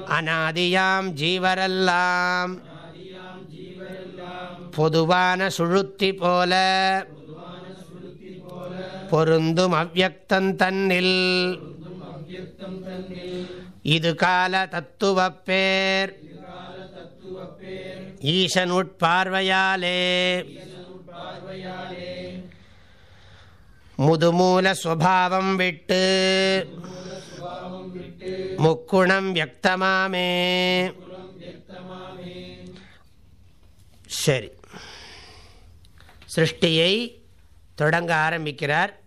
அநாதியாம் ஜீவரெல்லாம். பொதுவான சுழுத்தி போல. பொருந்தும் அவ்வக்தன் தன்னில். இது கால தத்துவ பேர். ஈசன் உட்பார்வையாலே முதுமூல சுவாவம் விட்டு முக்குணம் வியக்தமாமே சரி. சிருஷ்டியை தொடங்க ஆரம்பிக்கிறார்.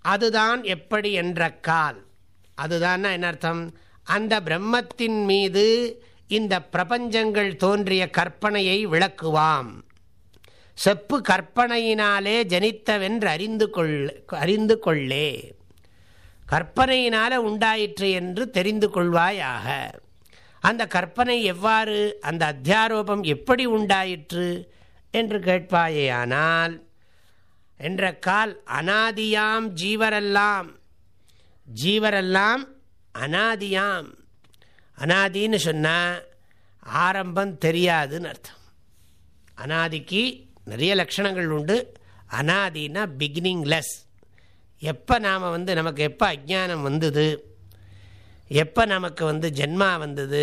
அதுதான் எப்படி என்ற கால். அதுதான் என்ன அர்த்தம்? அந்த பிரம்மத்தின் மீது இந்த பிரபஞ்சங்கள் தோன்றிய கற்பனையை விளக்குவாம். செப்பு கற்பனையினாலே ஜனித்தவென்று அறிந்து கொள் அறிந்து கொள்ளே. கற்பனையினால உண்டாயிற்று என்று தெரிந்து கொள்வாயாக. அந்த கற்பனை எவ்வாறு அந்த அத்தியாரோபம் எப்படி உண்டாயிற்று என்று கேட்பாயேயானால் என்ற கால் அனாதியாம் ஜீவரெல்லாம் ஜீவரெல்லாம் அனாதியாம். அனாதின்னு சொன்னால் ஆரம்பம் தெரியாதுன்னு அர்த்தம். அனாதிக்கு நிறைய லட்சணங்கள் உண்டு. அனாதினா பிகினிங்லெஸ் எப்போ நாம் வந்து நமக்கு எப்போ அஜானம் வந்தது? எப்போ நமக்கு வந்து ஜென்மா வந்தது?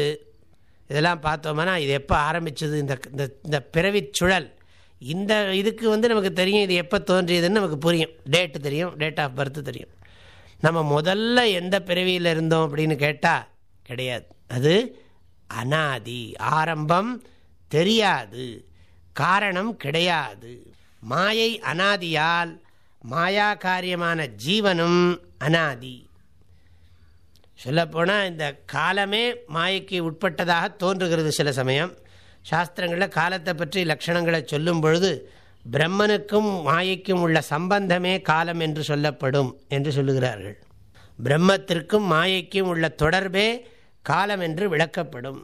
இதெல்லாம் பார்த்தோம்னா இது எப்போ ஆரம்பித்தது இந்த இந்த பிறவி சுழல். இந்த இதுக்கு வந்து நமக்கு தெரியும் இது எப்போ தோன்றியதுன்னு நமக்கு புரியும். டேட்டு தெரியும் டேட் ஆஃப் பர்த் தெரியும். நம்ம முதல்ல எந்த பிறவியில் இருந்தோம் அப்படின்னு கேட்டால் கிடையாது. அது அனாதி ஆரம்பம் தெரியாது. காரணம் கிடையாது. மாயை அனாதியால் மாயா காரியமான ஜீவனும் அனாதி. சொல்லப்போனால் இந்த காலமே மாயைக்கு உட்பட்டதாக தோன்றுகிறது சில சமயம். சாஸ்திரங்களில் காலத்தை பற்றி லட்சணங்களை சொல்லும் பொழுது பிரம்மனுக்கும் மாயைக்கும் உள்ள சம்பந்தமே காலம் என்று சொல்லப்படும் என்று சொல்லுகிறார்கள். பிரம்மத்திற்கும் மாயைக்கும் உள்ள தொடர்பே காலம் என்று விளக்கப்படும்.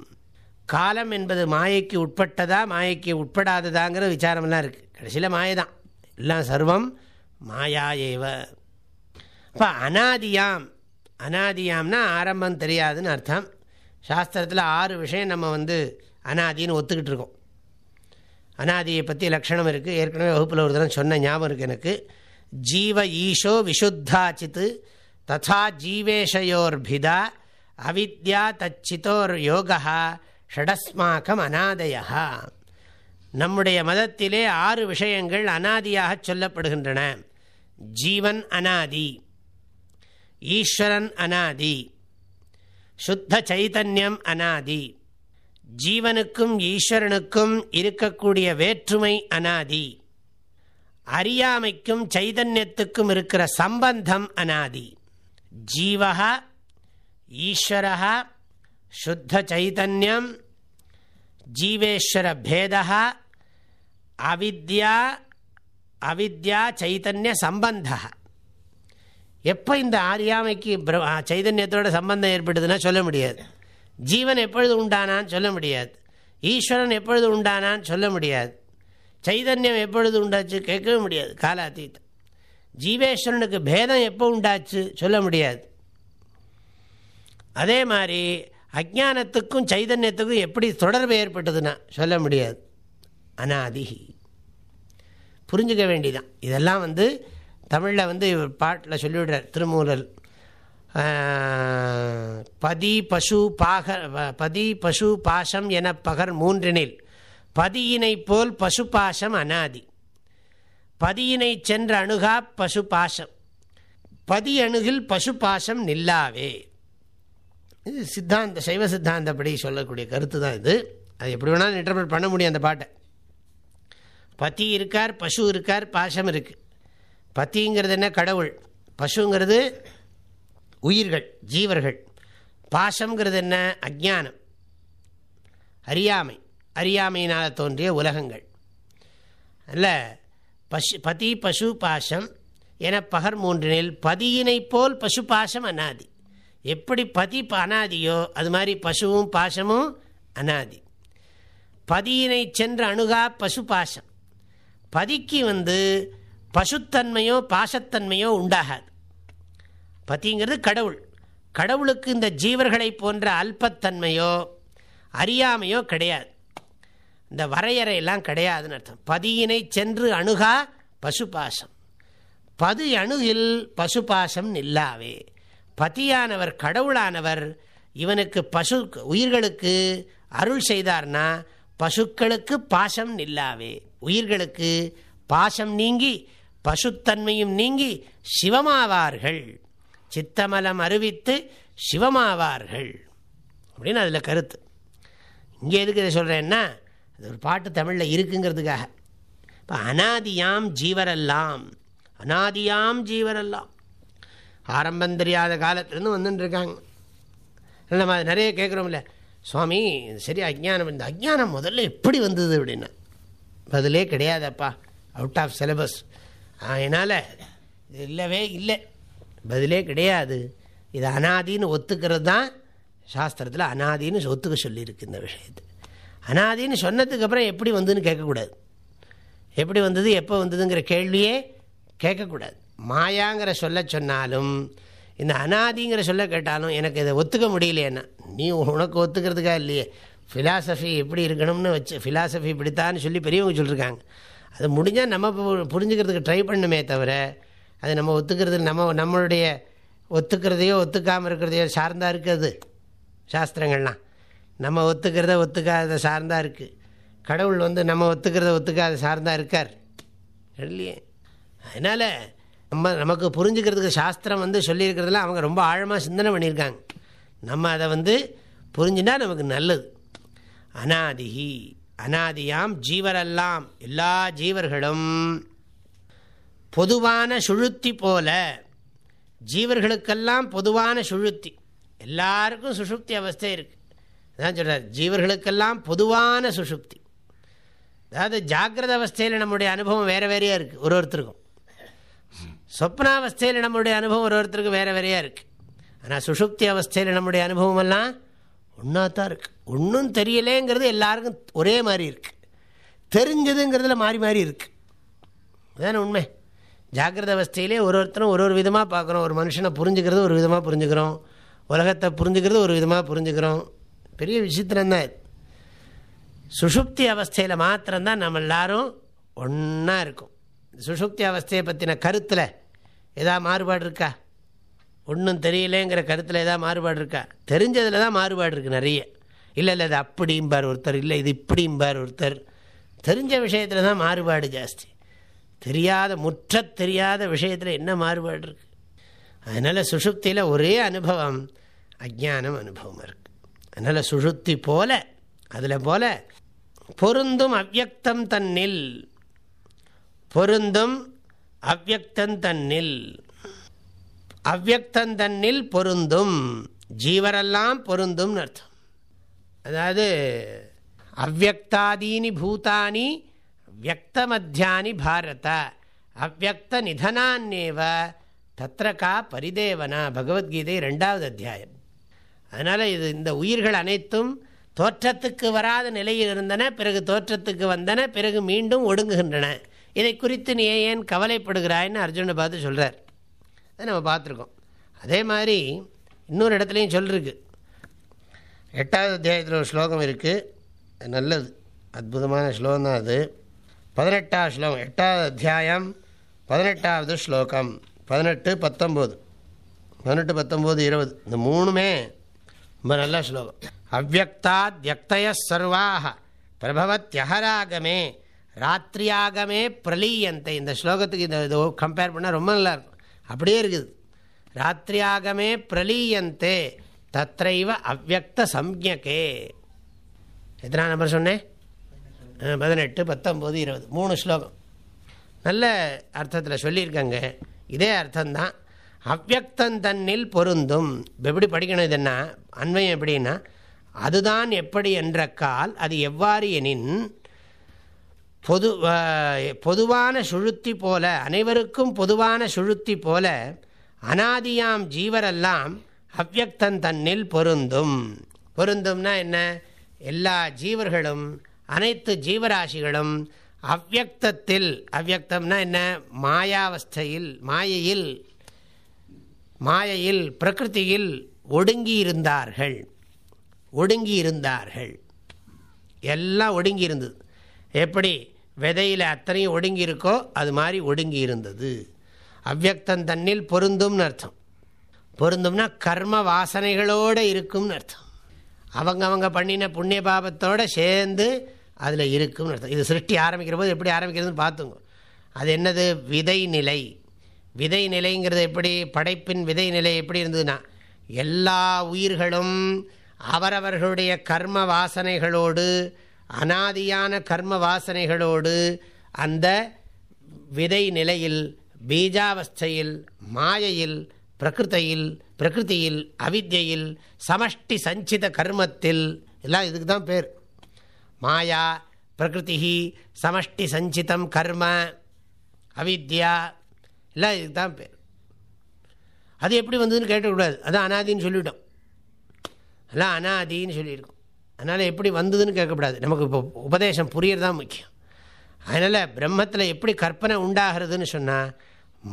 காலம் என்பது மாயைக்கு உட்பட்டதா மாயைக்கு உட்படாததாங்கிற விசாரமெல்லாம் இருக்குது கடைசியில் மாயதான் எல்லாம் சர்வம் மாயா ஏவ இப்போ அனாதியாம். அனாதியாம்னா ஆரம்பம் தெரியாதுன்னு அர்த்தம். சாஸ்திரத்தில் ஆறு விஷயம் நம்ம வந்து அனாதின்னு ஒத்துக்கிட்டு இருக்கோம். அனாதியை பற்றி லக்ஷணம் இருக்குது ஏற்கனவே வகுப்பில் ஒரு தரம் சொன்ன ஞாபகம் இருக்குது எனக்கு. ஜீவ ஈஷோ விஷுத்தாச்சித் ததா ஜீவேஷயோர்பிதா அவித்யா தச்சித்தோர் யோகா ஷடஸ்மாக்கம் அநாதயா நம்முடைய மதத்திலே ஆறு விஷயங்கள் அனாதியாக சொல்லப்படுகின்றன. ஜீவன் அனாதி ஈஸ்வரன் அனாதி சுத்த சைதன்யம் அனாதி. ஜீவனுக்கும் ஈஸ்வரனுக்கும் இருக்கக்கூடிய வேற்றுமை அனாதி. அறியாமைக்கும் சைதன்யத்துக்கும் இருக்கிற சம்பந்தம் அனாதி. ஜீவகா ஈஸ்வரகா சுத்த சைதன்யம் ஜீவேஸ்வர பேதா அவித்யா அவித்யா சைதன்ய சம்பந்த எப்போ இந்த ஆரியாமைக்கு சைதன்யத்தோட சம்பந்தம் ஏற்படுதுன்னா சொல்ல முடியாது. ஜீவன் எப்பொழுது உண்டானான்னு சொல்ல முடியாது. ஈஸ்வரன் எப்பொழுது உண்டானான்னு சொல்ல முடியாது. சைதன்யம் எப்பொழுது உண்டாச்சு கேட்கவே முடியாது காலாத்தீத்தம் ஜீவேஸ்வரனுக்கு பேதம் எப்போ உண்டாச்சு சொல்ல முடியாது. அதே மாதிரி அஜானத்துக்கும் சைதன்யத்துக்கும் எப்படி தொடர்பு ஏற்பட்டதுன்னா சொல்ல முடியாது. அனாதி புரிஞ்சுக்க வேண்டிதான். இதெல்லாம் வந்து தமிழில் வந்து பாட்டில் சொல்லிவிடுறார். திருமூலல் பதி பசு பாக பதி பசு பாசம் என பகர் மூன்றினில் பதியினை போல் பசு பாசம் அனாதி. பதியினை சென்ற அணுகா பசு பாசம். பதி அணுகில் பசு பாசம் நில்லாவே. இது சித்தாந்த சைவ சித்தாந்தப்படி சொல்லக்கூடிய கருத்து தான் இது. அது எப்படி வேணாலும் இன்டர்பிரட் பண்ண முடியும் அந்த பாட்டை. பத்தி இருக்கார் பசு இருக்கார் பாசம் இருக்குது பத்திங்கிறது என்ன? கடவுள். பசுங்கிறது உயிர்கள் ஜீவர்கள். பாசங்கிறது என்ன? அஜானம் அறியாமை. அறியாமையினால் தோன்றிய உலகங்கள். அல்ல பசு பதி பசு பாசம் என பகர் மூன்றினில் பதியினை போல் பசு பாசம் அனாதி. எப்படி பதி அனாதியோ அது மாதிரி பசுவும் பாசமும் அனாதி. பதியினை சென்ற அணுகா பசு பாசம். பதிக்கு வந்து பசுத்தன்மையோ பாசத்தன்மையோ உண்டாகாது. பதிங்கிறது கடவுள். கடவுளுக்கு இந்த ஜீவர்களை போன்ற அல்பத்தன்மையோ அறியாமையோ கிடையாது. இந்த வரையறையெல்லாம் கிடையாதுன்னு அர்த்தம். பதியினை சென்று அணுகா பசுபாசம் பது அணுகில் பசுபாசம் நில்லாவே. பதியானவர் கடவுளானவர் இவனுக்கு பசு உயிர்களுக்கு அருள் செய்தார்னா பசுக்களுக்கு பாசம் நில்லாவே. உயிர்களுக்கு பாசம் நீங்கி பசுத்தன்மையும் நீங்கி சிவமாவார்கள். சித்தமலம் அறிவித்து சிவமாவார்கள். அப்படின்னு அதில் கருத்து. இங்கே எதுக்கு இதை சொல்கிறேன்னா அது ஒரு பாட்டு தமிழில் இருக்குங்கிறதுக்காக. இப்போ அனாதியாம் ஜீவரெல்லாம். அனாதியாம் ஜீவரெல்லாம். ஆரம்பம் தெரியாத காலத்துலேருந்து வந்துட்டுருக்காங்க நம்ம அது நிறைய கேட்குறோம்ல சுவாமி சரி அஜ்ஞானம் இந்த அஜ்ஞானம் முதல்ல எப்படி வந்தது? அப்படின்னா. பதிலே கிடையாதப்பா. அவுட் ஆஃப் சிலபஸ் அதனால் இது இல்லவே இல்லை. பதிலே கிடையாது. இது அனாதின்னு ஒத்துக்கிறது தான் சாஸ்திரத்தில் அனாதின்னு ஒத்துக்க சொல்லியிருக்கு இந்த விஷயத்தை. அனாதின்னு சொன்னதுக்கப்புறம் எப்படி வந்ததுன்னு கேட்கக்கூடாது. எப்படி வந்தது எப்போ வந்ததுங்கிற கேள்வியே கேட்கக்கூடாது. மாயாங்கிற சொல்ல சொன்னாலும் இந்த அனாதிங்கிற சொல்ல கேட்டாலும் எனக்கு இதை ஒத்துக்க முடியலையேன்னா. நீ உனக்கு ஒத்துக்கிறதுக்கா இல்லையே? ஃபிலாசபி எப்படி இருக்கணும்னு வச்சு ஃபிலாசபி இப்படித்தான்னு சொல்லி பெரியவங்க சொல்லியிருக்காங்க அது முடிஞ்சால் நம்ம புரிஞ்சுக்கிறதுக்கு ட்ரை பண்ணுமே தவிர அது நம்ம ஒத்துக்கிறது நம்ம நம்மளுடைய ஒத்துக்கிறதையோ ஒத்துக்காமல் இருக்கிறதையோ சார்ந்தா இருக்குது. சாஸ்திரங்கள்லாம். நம்ம ஒத்துக்கிறத ஒத்துக்காத சார்ந்தா இருக்குது கடவுள் வந்து நம்ம ஒத்துக்கிறத ஒத்துக்காத சார்ந்தா இருக்கார். இல்லையே? அதனால் நம்ம நமக்கு புரிஞ்சுக்கிறதுக்கு சாஸ்திரம் வந்து சொல்லியிருக்கிறதுலாம் அவங்க ரொம்ப ஆழமாக சிந்தனை பண்ணியிருக்காங்க. நம்ம அதை வந்து புரிஞ்சுனா நமக்கு நல்லது. அனாதிகி அனாதியாம் ஜீவரெல்லாம் எல்லா ஜீவர்களும் பொதுவான சுழுத்தி போல ஜீவர்களுக்கெல்லாம் பொதுவான சுழுத்தி. எல்லாருக்கும் சுஷுப்தி அவஸ்தை இருக்குது அதான் சொல்கிறார் ஜீவர்களுக்கெல்லாம் பொதுவான சுஷுப்தி அதாவது ஜாகிரத அவஸ்தையில் நம்முடைய அனுபவம் வேறு வேறையாக இருக்குது ஒரு ஒருத்தருக்கும். சொப்னாவஸ்தையில் நம்முடைய அனுபவம் ஒரு ஒருத்தருக்கு வேறு வேறையாக இருக்குது ஆனால் சுஷுப்தி அவஸ்தையில் நம்முடைய அனுபவம் எல்லாம் ஒன்றா தான் இருக்குது ஒன்றும் தெரியலேங்கிறது எல்லாருக்கும் ஒரே மாதிரி இருக்குது தெரிஞ்சதுங்கிறதுல மாறி மாறி இருக்குது அதான உண்மை? ஜாகிரத அவஸ்தையிலே ஒரு ஒருத்தரும் ஒரு ஒரு விதமாக பார்க்குறோம். ஒரு மனுஷனை புரிஞ்சுக்கிறது ஒரு விதமாக புரிஞ்சுக்கிறோம். உலகத்தை புரிஞ்சுக்கிறது ஒரு விதமாக புரிஞ்சுக்கிறோம். பெரிய விசித்திரம்தான் இது. சுஷுப்தி அவஸ்தையில் மாத்திரம்தான் நம்ம எல்லாரும் ஒன்றா இருக்கும். சுஷுப்தி அவஸ்தையை பற்றின கருத்தில் எதா மாறுபாடு இருக்கா ஒன்றும் தெரியலேங்கிற கருத்தில் ஏதாவது மாறுபாடு இருக்கா தெரிஞ்சதில் தான் மாறுபாடு இருக்குது நிறைய. இல்லை இல்லை இது அப்படிம்பார் ஒருத்தர் இல்லை இது இப்படிம்பார் ஒருத்தர். தெரிஞ்ச விஷயத்தில் தான் மாறுபாடு ஜாஸ்தி. தெரியாத முற்ற தெரியாத விஷயத்தில் என்ன மாறுபாடு இருக்குது அதனால் சுஷுப்தியில் ஒரே அனுபவம் அஜானம் அனுபவம் இருக்குது அதனால் சுஷுப்தி போல அதில் போல பொருந்தும் அவ்வக்தம் தன்னில். பொருந்தும் அவ்வக்தந்தன்னில் அவ்வக்தந்தன்னில் பொருந்தும் ஜீவரெல்லாம் பொருந்தும்னு அர்த்தம். அதாவது அவ்வக்தாதீனி பூதானி வியக்தமத்தியானி பாரத. அவ்வக்த நிதனான்னேவ தத்ரகா பரிதேவனா பகவத்கீதை ரெண்டாவது அத்தியாயம். அதனால் இது இந்த உயிர்கள் அனைத்தும் தோற்றத்துக்கு வராத நிலையில் இருந்தன பிறகு தோற்றத்துக்கு வந்தன பிறகு மீண்டும் ஒடுங்குகின்றன. இதை குறித்து நீ ஏன் கவலைப்படுகிறாய்ன்னு அர்ஜுனை பார்த்து சொல்கிறார் அதை நம்ம பார்த்துருக்கோம். அதே மாதிரி இன்னொரு இடத்துலையும் சொல்லிருக்கு. எட்டாவது அத்தியாயத்தில் ஒரு ஸ்லோகம் இருக்குது நல்லது. அற்புதமான ஸ்லோகம் தான் அது. பதினெட்டாவது ஸ்லோகம். எட்டாவது அத்தியாயம் பதினெட்டாவது ஸ்லோகம். பதினெட்டு பத்தொம்போது பதினெட்டு பத்தொம்போது இருபது. இந்த மூணுமே ரொம்ப நல்ல ஸ்லோகம். அவ்வக்தாத் வியக்தய சர்வாக பிரபவத்யஹராகமே. ராத்திரியாகமே பிரலீயந்தை இந்த ஸ்லோகத்துக்கு இந்த இது கம்பேர் பண்ணால் ரொம்ப நல்லா இருக்கும் அப்படியே இருக்குது. ராத்திரியாகமே பிரலீயந்தே தத்தைவ அவ்வக்த சம்யக்கே எத்தனா நம்பர் சொன்னேன் பதினெட்டு பத்தொம்போது இருபது. மூணு ஸ்லோகம். நல்ல அர்த்தத்தில் சொல்லியிருக்காங்க. இதே அர்த்தம்தான். அவ்வக்தன் தன்னில் பொருந்தும். எப்படி படிக்கணும் இதுன்னா? அன்வயம் எப்படின்னா அதுதான் எப்படி என்ற கால் அது எவ்வாறு எனின் பொது பொதுவான சுழுத்தி போல அனைவருக்கும் பொதுவான சுழுத்தி போல அனாதியாம் ஜீவரெல்லாம் அவ்வக்தன் தன்னில் பொருந்தும். பொருந்தும்னா என்ன? எல்லா ஜீவர்களும் அனைத்து ஜீவராசிகளும் அவ்வக்தத்தில் அவ்வக்தம்னா என்ன? மாயாவஸ்தையில் மாயையில் மாயையில் பிரகிருதியில் ஒடுங்கி ஒடுங்கியிருந்தார்கள். ஒடுங்கி இருந்தார்கள் எல்லாம் ஒடுங்கி இருந்தது எப்படி விதையில் அத்தனையும் ஒடுங்கி இருக்கோ அது மாதிரி ஒடுங்கி இருந்தது அவ்வக்தன் தன்னில் பொருந்தும்னு அர்த்தம். பொருந்தும்னா கர்ம வாசனைகளோடு இருக்கும்னு அர்த்தம். அவங்க அவங்க பண்ணின புண்ணிய பாபத்தோடு சேர்ந்து அதில் இருக்கும்னு அர்த்தம். இது சிருஷ்டி ஆரம்பிக்கிற போது எப்படி ஆரம்பிக்கிறதுன்னு பார்த்துங்க. அது என்னது? விதை நிலை விதை நிலைங்கிறது எப்படி? படைப்பின் விதை நிலை எப்படி இருந்ததுன்னா எல்லா உயிர்களும் அவரவர்களுடைய கர்ம வாசனைகளோடு அனாதியான கர்ம வாசனைகளோடு அந்த விதை நிலையில் பீஜாவஸ்தையில் மாயையில் பிரகிருத்தையில் பிரகிருதியில் அவித்யில் சமஷ்டி சஞ்சித கர்மத்தில் எல்லாம் இதுக்கு தான் பேர். மாயா பிரகிருதி சமஷ்டி சஞ்சிதம் கர்ம அவித்யா எல்லாம் இதுக்கு தான் பேர். அது எப்படி வந்ததுன்னு கேட்கக்கூடாது அதான் அனாதின்னு சொல்லிவிட்டோம் எல்லாம் அனாதின்னு சொல்லியிருக்கோம். அதனால் எப்படி வந்ததுன்னு கேட்கக்கூடாது. நமக்கு இப்போ உபதேசம் புரியறது தான் முக்கியம். அதனால் பிரம்மத்தில் எப்படி கற்பனை உண்டாகிறதுன்னு சொன்னால்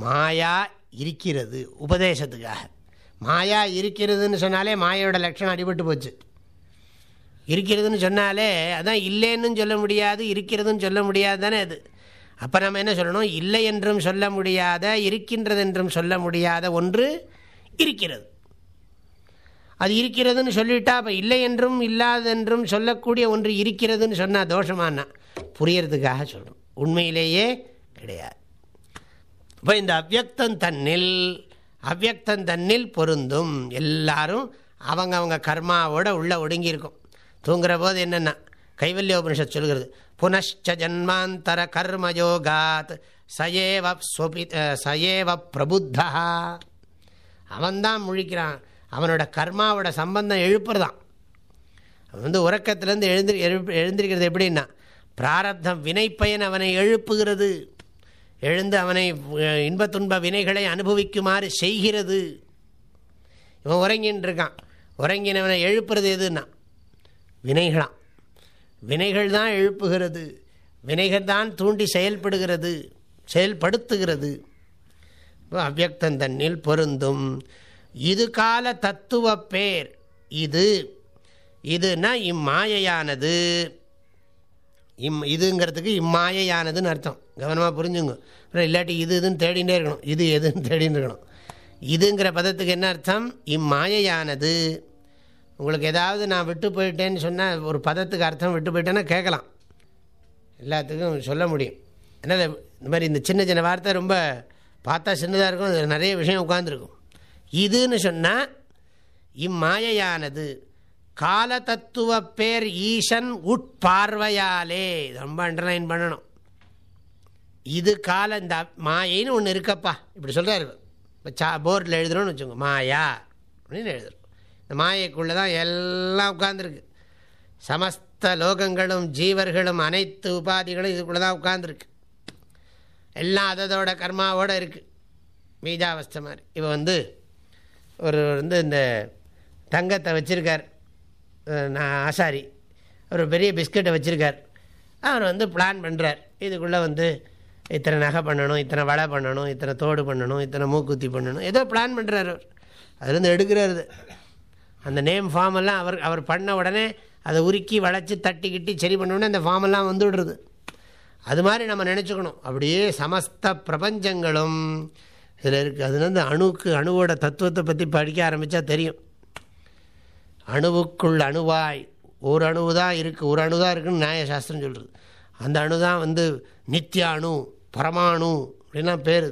மாயா இருக்கிறது உபதேசத்துக்காக. மாயா இருக்கிறதுன்னு சொன்னாலே மாயோட லட்சணம் அடிபட்டு போச்சு. இருக்கிறதுன்னு சொன்னாலே அதான் இல்லைன்னு சொல்ல முடியாது இருக்கிறதுன்னு சொல்ல முடியாது தானே அது. அப்போ நம்ம என்ன சொல்லணும்? இல்லை என்றும் சொல்ல முடியாத இருக்கின்றது என்றும் சொல்ல முடியாத ஒன்று இருக்கிறது. அது இருக்கிறதுன்னு சொல்லிட்டா அப்போ இல்லை என்றும் இல்லாதென்றும் சொல்லக்கூடிய ஒன்று இருக்கிறதுன்னு சொன்னால் தோஷமானா புரியறதுக்காக சொல்லணும் உண்மையிலேயே கிடையாது. இப்போ இந்த அவ்வக்தம் தன்னில் அவ்வக்தம் தன்னில் பொருந்தும். எல்லாரும் அவங்க அவங்க கர்மாவோட உள்ளே ஒடுங்கியிருக்கும். தூங்குற போது என்னென்னா கைவல்யோபனிஷத் சொல்கிறது புனஷ்ச ஜன்மாந்தர கர்மயோகாத் சயேவ ஸ்வபி சயேவ பிரபுத்தா. அவன்தான் முழிக்கிறான். அவனோட கர்மாவோட சம்பந்தம் எழுப்புறதான். அவன் வந்து உறக்கத்திலேருந்து எழுந்து எழுந்திருக்கிறது எப்படின்னா பிராரத்தம் வினைப்பயன் அவனை எழுப்புகிறது. எழுந்து அவனை இன்ப துன்ப வினைகளை அனுபவிக்குமாறு செய்கிறது. இவன் உறங்கின்னு இருக்கான் உறங்கினவனை எழுப்புறது எதுன்னா வினைகளாம். வினைகள் தான் எழுப்புகிறது. வினைகள் தான் தூண்டி செயல்படுகிறது செயல்படுத்துகிறது. அவ்வக்தன் தன்னில் பொருந்தும். இது கால தத்துவ பேர். இது இதுனா இம்மாயையானது. இம் இதுங்கிறதுக்கு இம்மாயையானதுன்னு அர்த்தம். கவனமாக புரிஞ்சுங்க. அப்புறம் இல்லாட்டி இது இதுன்னு தேடிகிட்டே இருக்கணும். இது எதுன்னு தேடின்னு இருக்கணும். இதுங்கிற பதத்துக்கு என்ன அர்த்தம்? இம்மாயையானது. உங்களுக்கு ஏதாவது நான் விட்டு போயிட்டேன்னு சொன்னால் ஒரு பதத்துக்கு அர்த்தம் விட்டு போயிட்டேன்னா கேட்கலாம். எல்லாத்துக்கும் சொல்ல முடியும். என்ன இந்த மாதிரி இந்த சின்ன சின்ன வார்த்தை ரொம்ப பார்த்தா சின்னதாக இருக்கும். நிறைய விஷயம் உட்காந்துருக்கும் இதுன்னு சொன்னால் இம்மாயையானது கால தத்துவ பேர் ஈசன் உட்பார்வையாலே. ரொம்ப அண்டர்லைன் பண்ணணும். இது கால இந்த மாயைன்னு ஒன்று இருக்கப்பா. இப்படி சொல்கிறாரு இப்போ சா போர்டில் எழுதுறோன்னு வச்சுக்கோங்க. மாயா அப்படின்னு எழுதுறோம். இந்த மாயைக்குள்ளே தான் எல்லாம் உட்காந்துருக்கு சமஸ்த லோகங்களும் ஜீவர்களும் அனைத்து உபாதிகளும் இதுக்குள்ளே தான் உட்காந்துருக்கு எல்லாம் அதோட கர்மாவோடு இருக்குது மீதாவஸ்தை மாதிரி இப்போ வந்து ஒரு வந்து இந்த தங்கத்தை வச்சுருக்கார். நான் ஆசாரி. ஒரு பெரிய பிஸ்கட்டை வச்சுருக்கார். அவர் வந்து பிளான் பண்ணுறார் இதுக்குள்ளே வந்து இத்தனை நகை பண்ணணும் இத்தனை வலை பண்ணணும் இத்தனை தோடு பண்ணணும் இத்தனை மூக்குத்தி பண்ணணும். ஏதோ பிளான் பண்ணுறாரு அவர். அதுலேருந்து எடுக்கிறாரு அந்த நேம் ஃபார்ம் எல்லாம் அவர் அவர் பண்ண உடனே அதை உருக்கி வளைச்சி தட்டி கிட்டி சரி பண்ணோடனே அந்த ஃபார்ம் எல்லாம் வந்துவிடுறது அது மாதிரி நம்ம நினச்சிக்கணும். அப்படியே சமஸ்த பிரபஞ்சங்களும் இதில் இருக்குது அது வந்து அணுக்கு அணுவோட தத்துவத்தை பற்றி படிக்க ஆரம்பித்தா தெரியும். அணுவுக்குள் அணுவாய். ஒரு அணுவு தான் இருக்குது ஒரு அணு தான் இருக்குதுன்னு நியாயசாஸ்திரம் சொல்கிறது அந்த அணு தான் வந்து நித்திய அணு பரமாணு அப்படின்லாம் பேர்.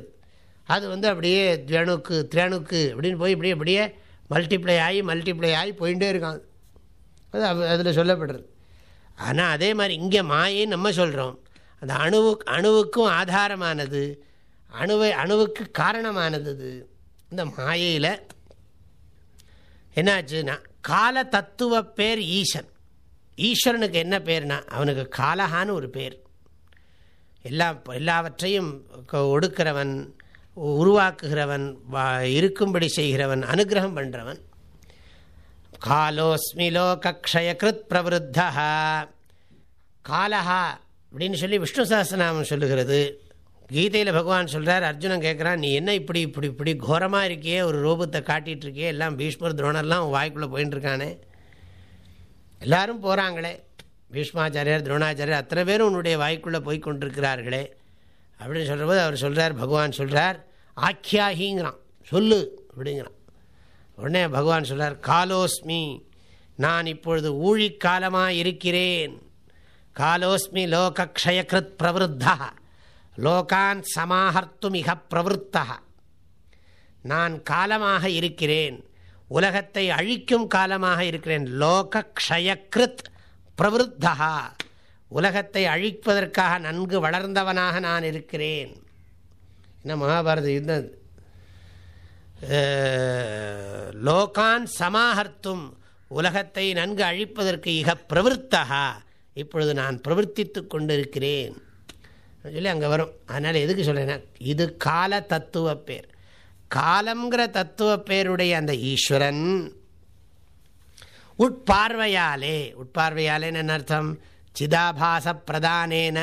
அது வந்து அப்படியே துவணுக்கு திரணுக்கு அப்படின்னு போய் இப்படியே அப்படியே மல்டிப்ளை ஆகி மல்டிப்ளை ஆகி போயிட்டே இருக்கான். அது அதில் சொல்லப்படுறது. ஆனால் அதே மாதிரி இங்கே மாயின்னு நம்ம சொல்கிறோம் அந்த அணுவு அணுவுக்கும் ஆதாரமானது அணுவை அணுவுக்கு காரணமானது. இந்த மாயையில் என்னாச்சுன்னா கால தத்துவ பேர் ஈசன். ஈஸ்வரனுக்கு என்ன பேர்னா அவனுக்கு காலஹான்னு ஒரு பேர். எல்லா எல்லாவற்றையும் ஒடுக்கிறவன் உருவாக்குகிறவன் இருக்கும்படி செய்கிறவன் அனுகிரகம் பண்ணுறவன் காலோஸ்மி லோகக்ஷயகிருத் பிரவருத்தா காலஹா அப்படின்னு சொல்லி விஷ்ணு சஹஸ்ரநாமம் சொல்லுகிறது. கீதையில் பகவான் சொல்கிறார் அர்ஜுனன் கேட்குறான் நீ என்ன இப்படி இப்படி இப்படி கோரமாக இருக்கியே ஒரு ரூபத்தை காட்டிகிட்டு இருக்கியே எல்லாம் பீஷ்மர் துரோணர்லாம் வாய்க்குள்ளே போயின்னு இருக்கானே? எல்லாரும் போகிறாங்களே பீஷ்மாச்சாரியார் துரோணாச்சாரியர் அத்தனை பேரும் உன்னுடைய வாய்க்குள்ளே போய் கொண்டிருக்கிறார்களே. அப்படின்னு சொல்கிறபோது அவர் சொல்கிறார் பகவான் சொல்கிறார் ஆக்கியாகிங்கிறான் சொல்லு அப்படிங்கிறான். உடனே பகவான் சொல்கிறார் காலோஸ்மி நான் இப்பொழுது ஊழிக்காலமாக இருக்கிறேன் காலோஸ்மி லோகக்ஷயகிருத் பிரவருத்தா. லோகான் சமாஹர்த்து மிக பிரவருத்தா நான் காலமாக இருக்கிறேன். உலகத்தை அழிக்கும் காலமாக இருக்கிறேன். லோகக்ஷயகிருத் பிரவருத்தா உலகத்தை அழிப்பதற்காக நன்கு வளர்ந்தவனாக நான் இருக்கிறேன். என்ன மகாபாரத யுத்தம் லோகான் சமாஹர்த்தும் உலகத்தை நன்கு அழிப்பதற்கு இக பிரவருத்தகா இப்பொழுது நான் பிரவர்த்தித்து கொண்டிருக்கிறேன். சொல்லி அங்கே வரும். அதனால் எதுக்கு சொல்கிறேன்னா இது கால தத்துவ பேர். காலங்கிற தத்துவ பேருடைய அந்த ஈஸ்வரன் உட்பார்வையாலே உட்பார்வையாலேன்னு என்ன அர்த்தம்? சிதாபாச பிரதானேன.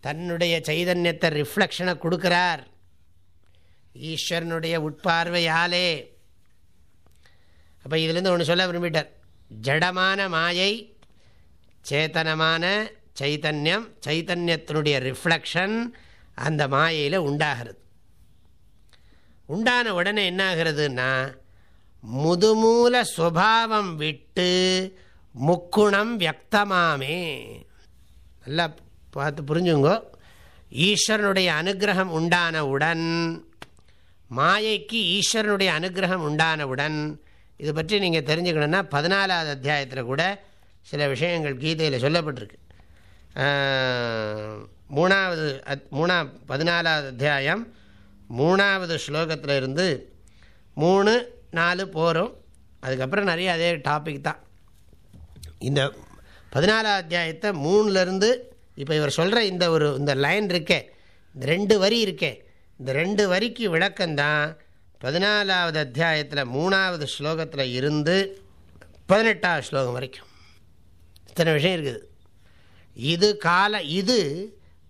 தன்னுடைய சைதன்யத்தை ரிஃப்ளெக்ஷனை கொடுக்கிறார். ஈஸ்வரனுடைய உட்பார்வையாலே. அப்போ இதுலேருந்து ஒன்று சொல்ல விரும்பிட்டார். ஜடமான மாயை சேத்தனமான சைத்தன்யம் சைத்தன்யத்தினுடைய ரிஃப்ளெக்ஷன் அந்த மாயையில் உண்டாகிறது. உண்டான உடனே என்ன ஆகிறதுன்னா முதுமூல சுவாவம் விட்டு முக்குணம் வியக்தமாமே. நல்லா பார்த்து புரிஞ்சுங்கோ. ஈஸ்வரனுடைய அனுகிரகம் உண்டானவுடன் மாயைக்கு ஈஸ்வரனுடைய அனுகிரகம் உண்டானவுடன் இது பற்றி நீங்கள் தெரிஞ்சுக்கணுன்னா பதினாலாவது அத்தியாயத்தில் கூட சில விஷயங்கள் கீதையில் சொல்லப்பட்டிருக்கு. மூணாவது அத் மூணா பதினாலாவது அத்தியாயம் மூணாவது ஸ்லோகத்தில் இருந்து மூணு நாலு போகிறோம் அதுக்கப்புறம் நிறைய அதே டாபிக் தான். இந்த பதினாலாவது அத்தியாயத்தை மூணுலேருந்து இப்போ இவர் சொல்கிற இந்த ஒரு இந்த லைன் இருக்கே இந்த ரெண்டு வரி இருக்கே இந்த ரெண்டு வரிக்கு விளக்கம்தான் பதினாலாவது அத்தியாயத்தில் மூணாவது ஸ்லோகத்தில் இருந்து பதினெட்டாவது ஸ்லோகம் வரைக்கும். இத்தனை விஷயம் இருக்குது. இது கால இது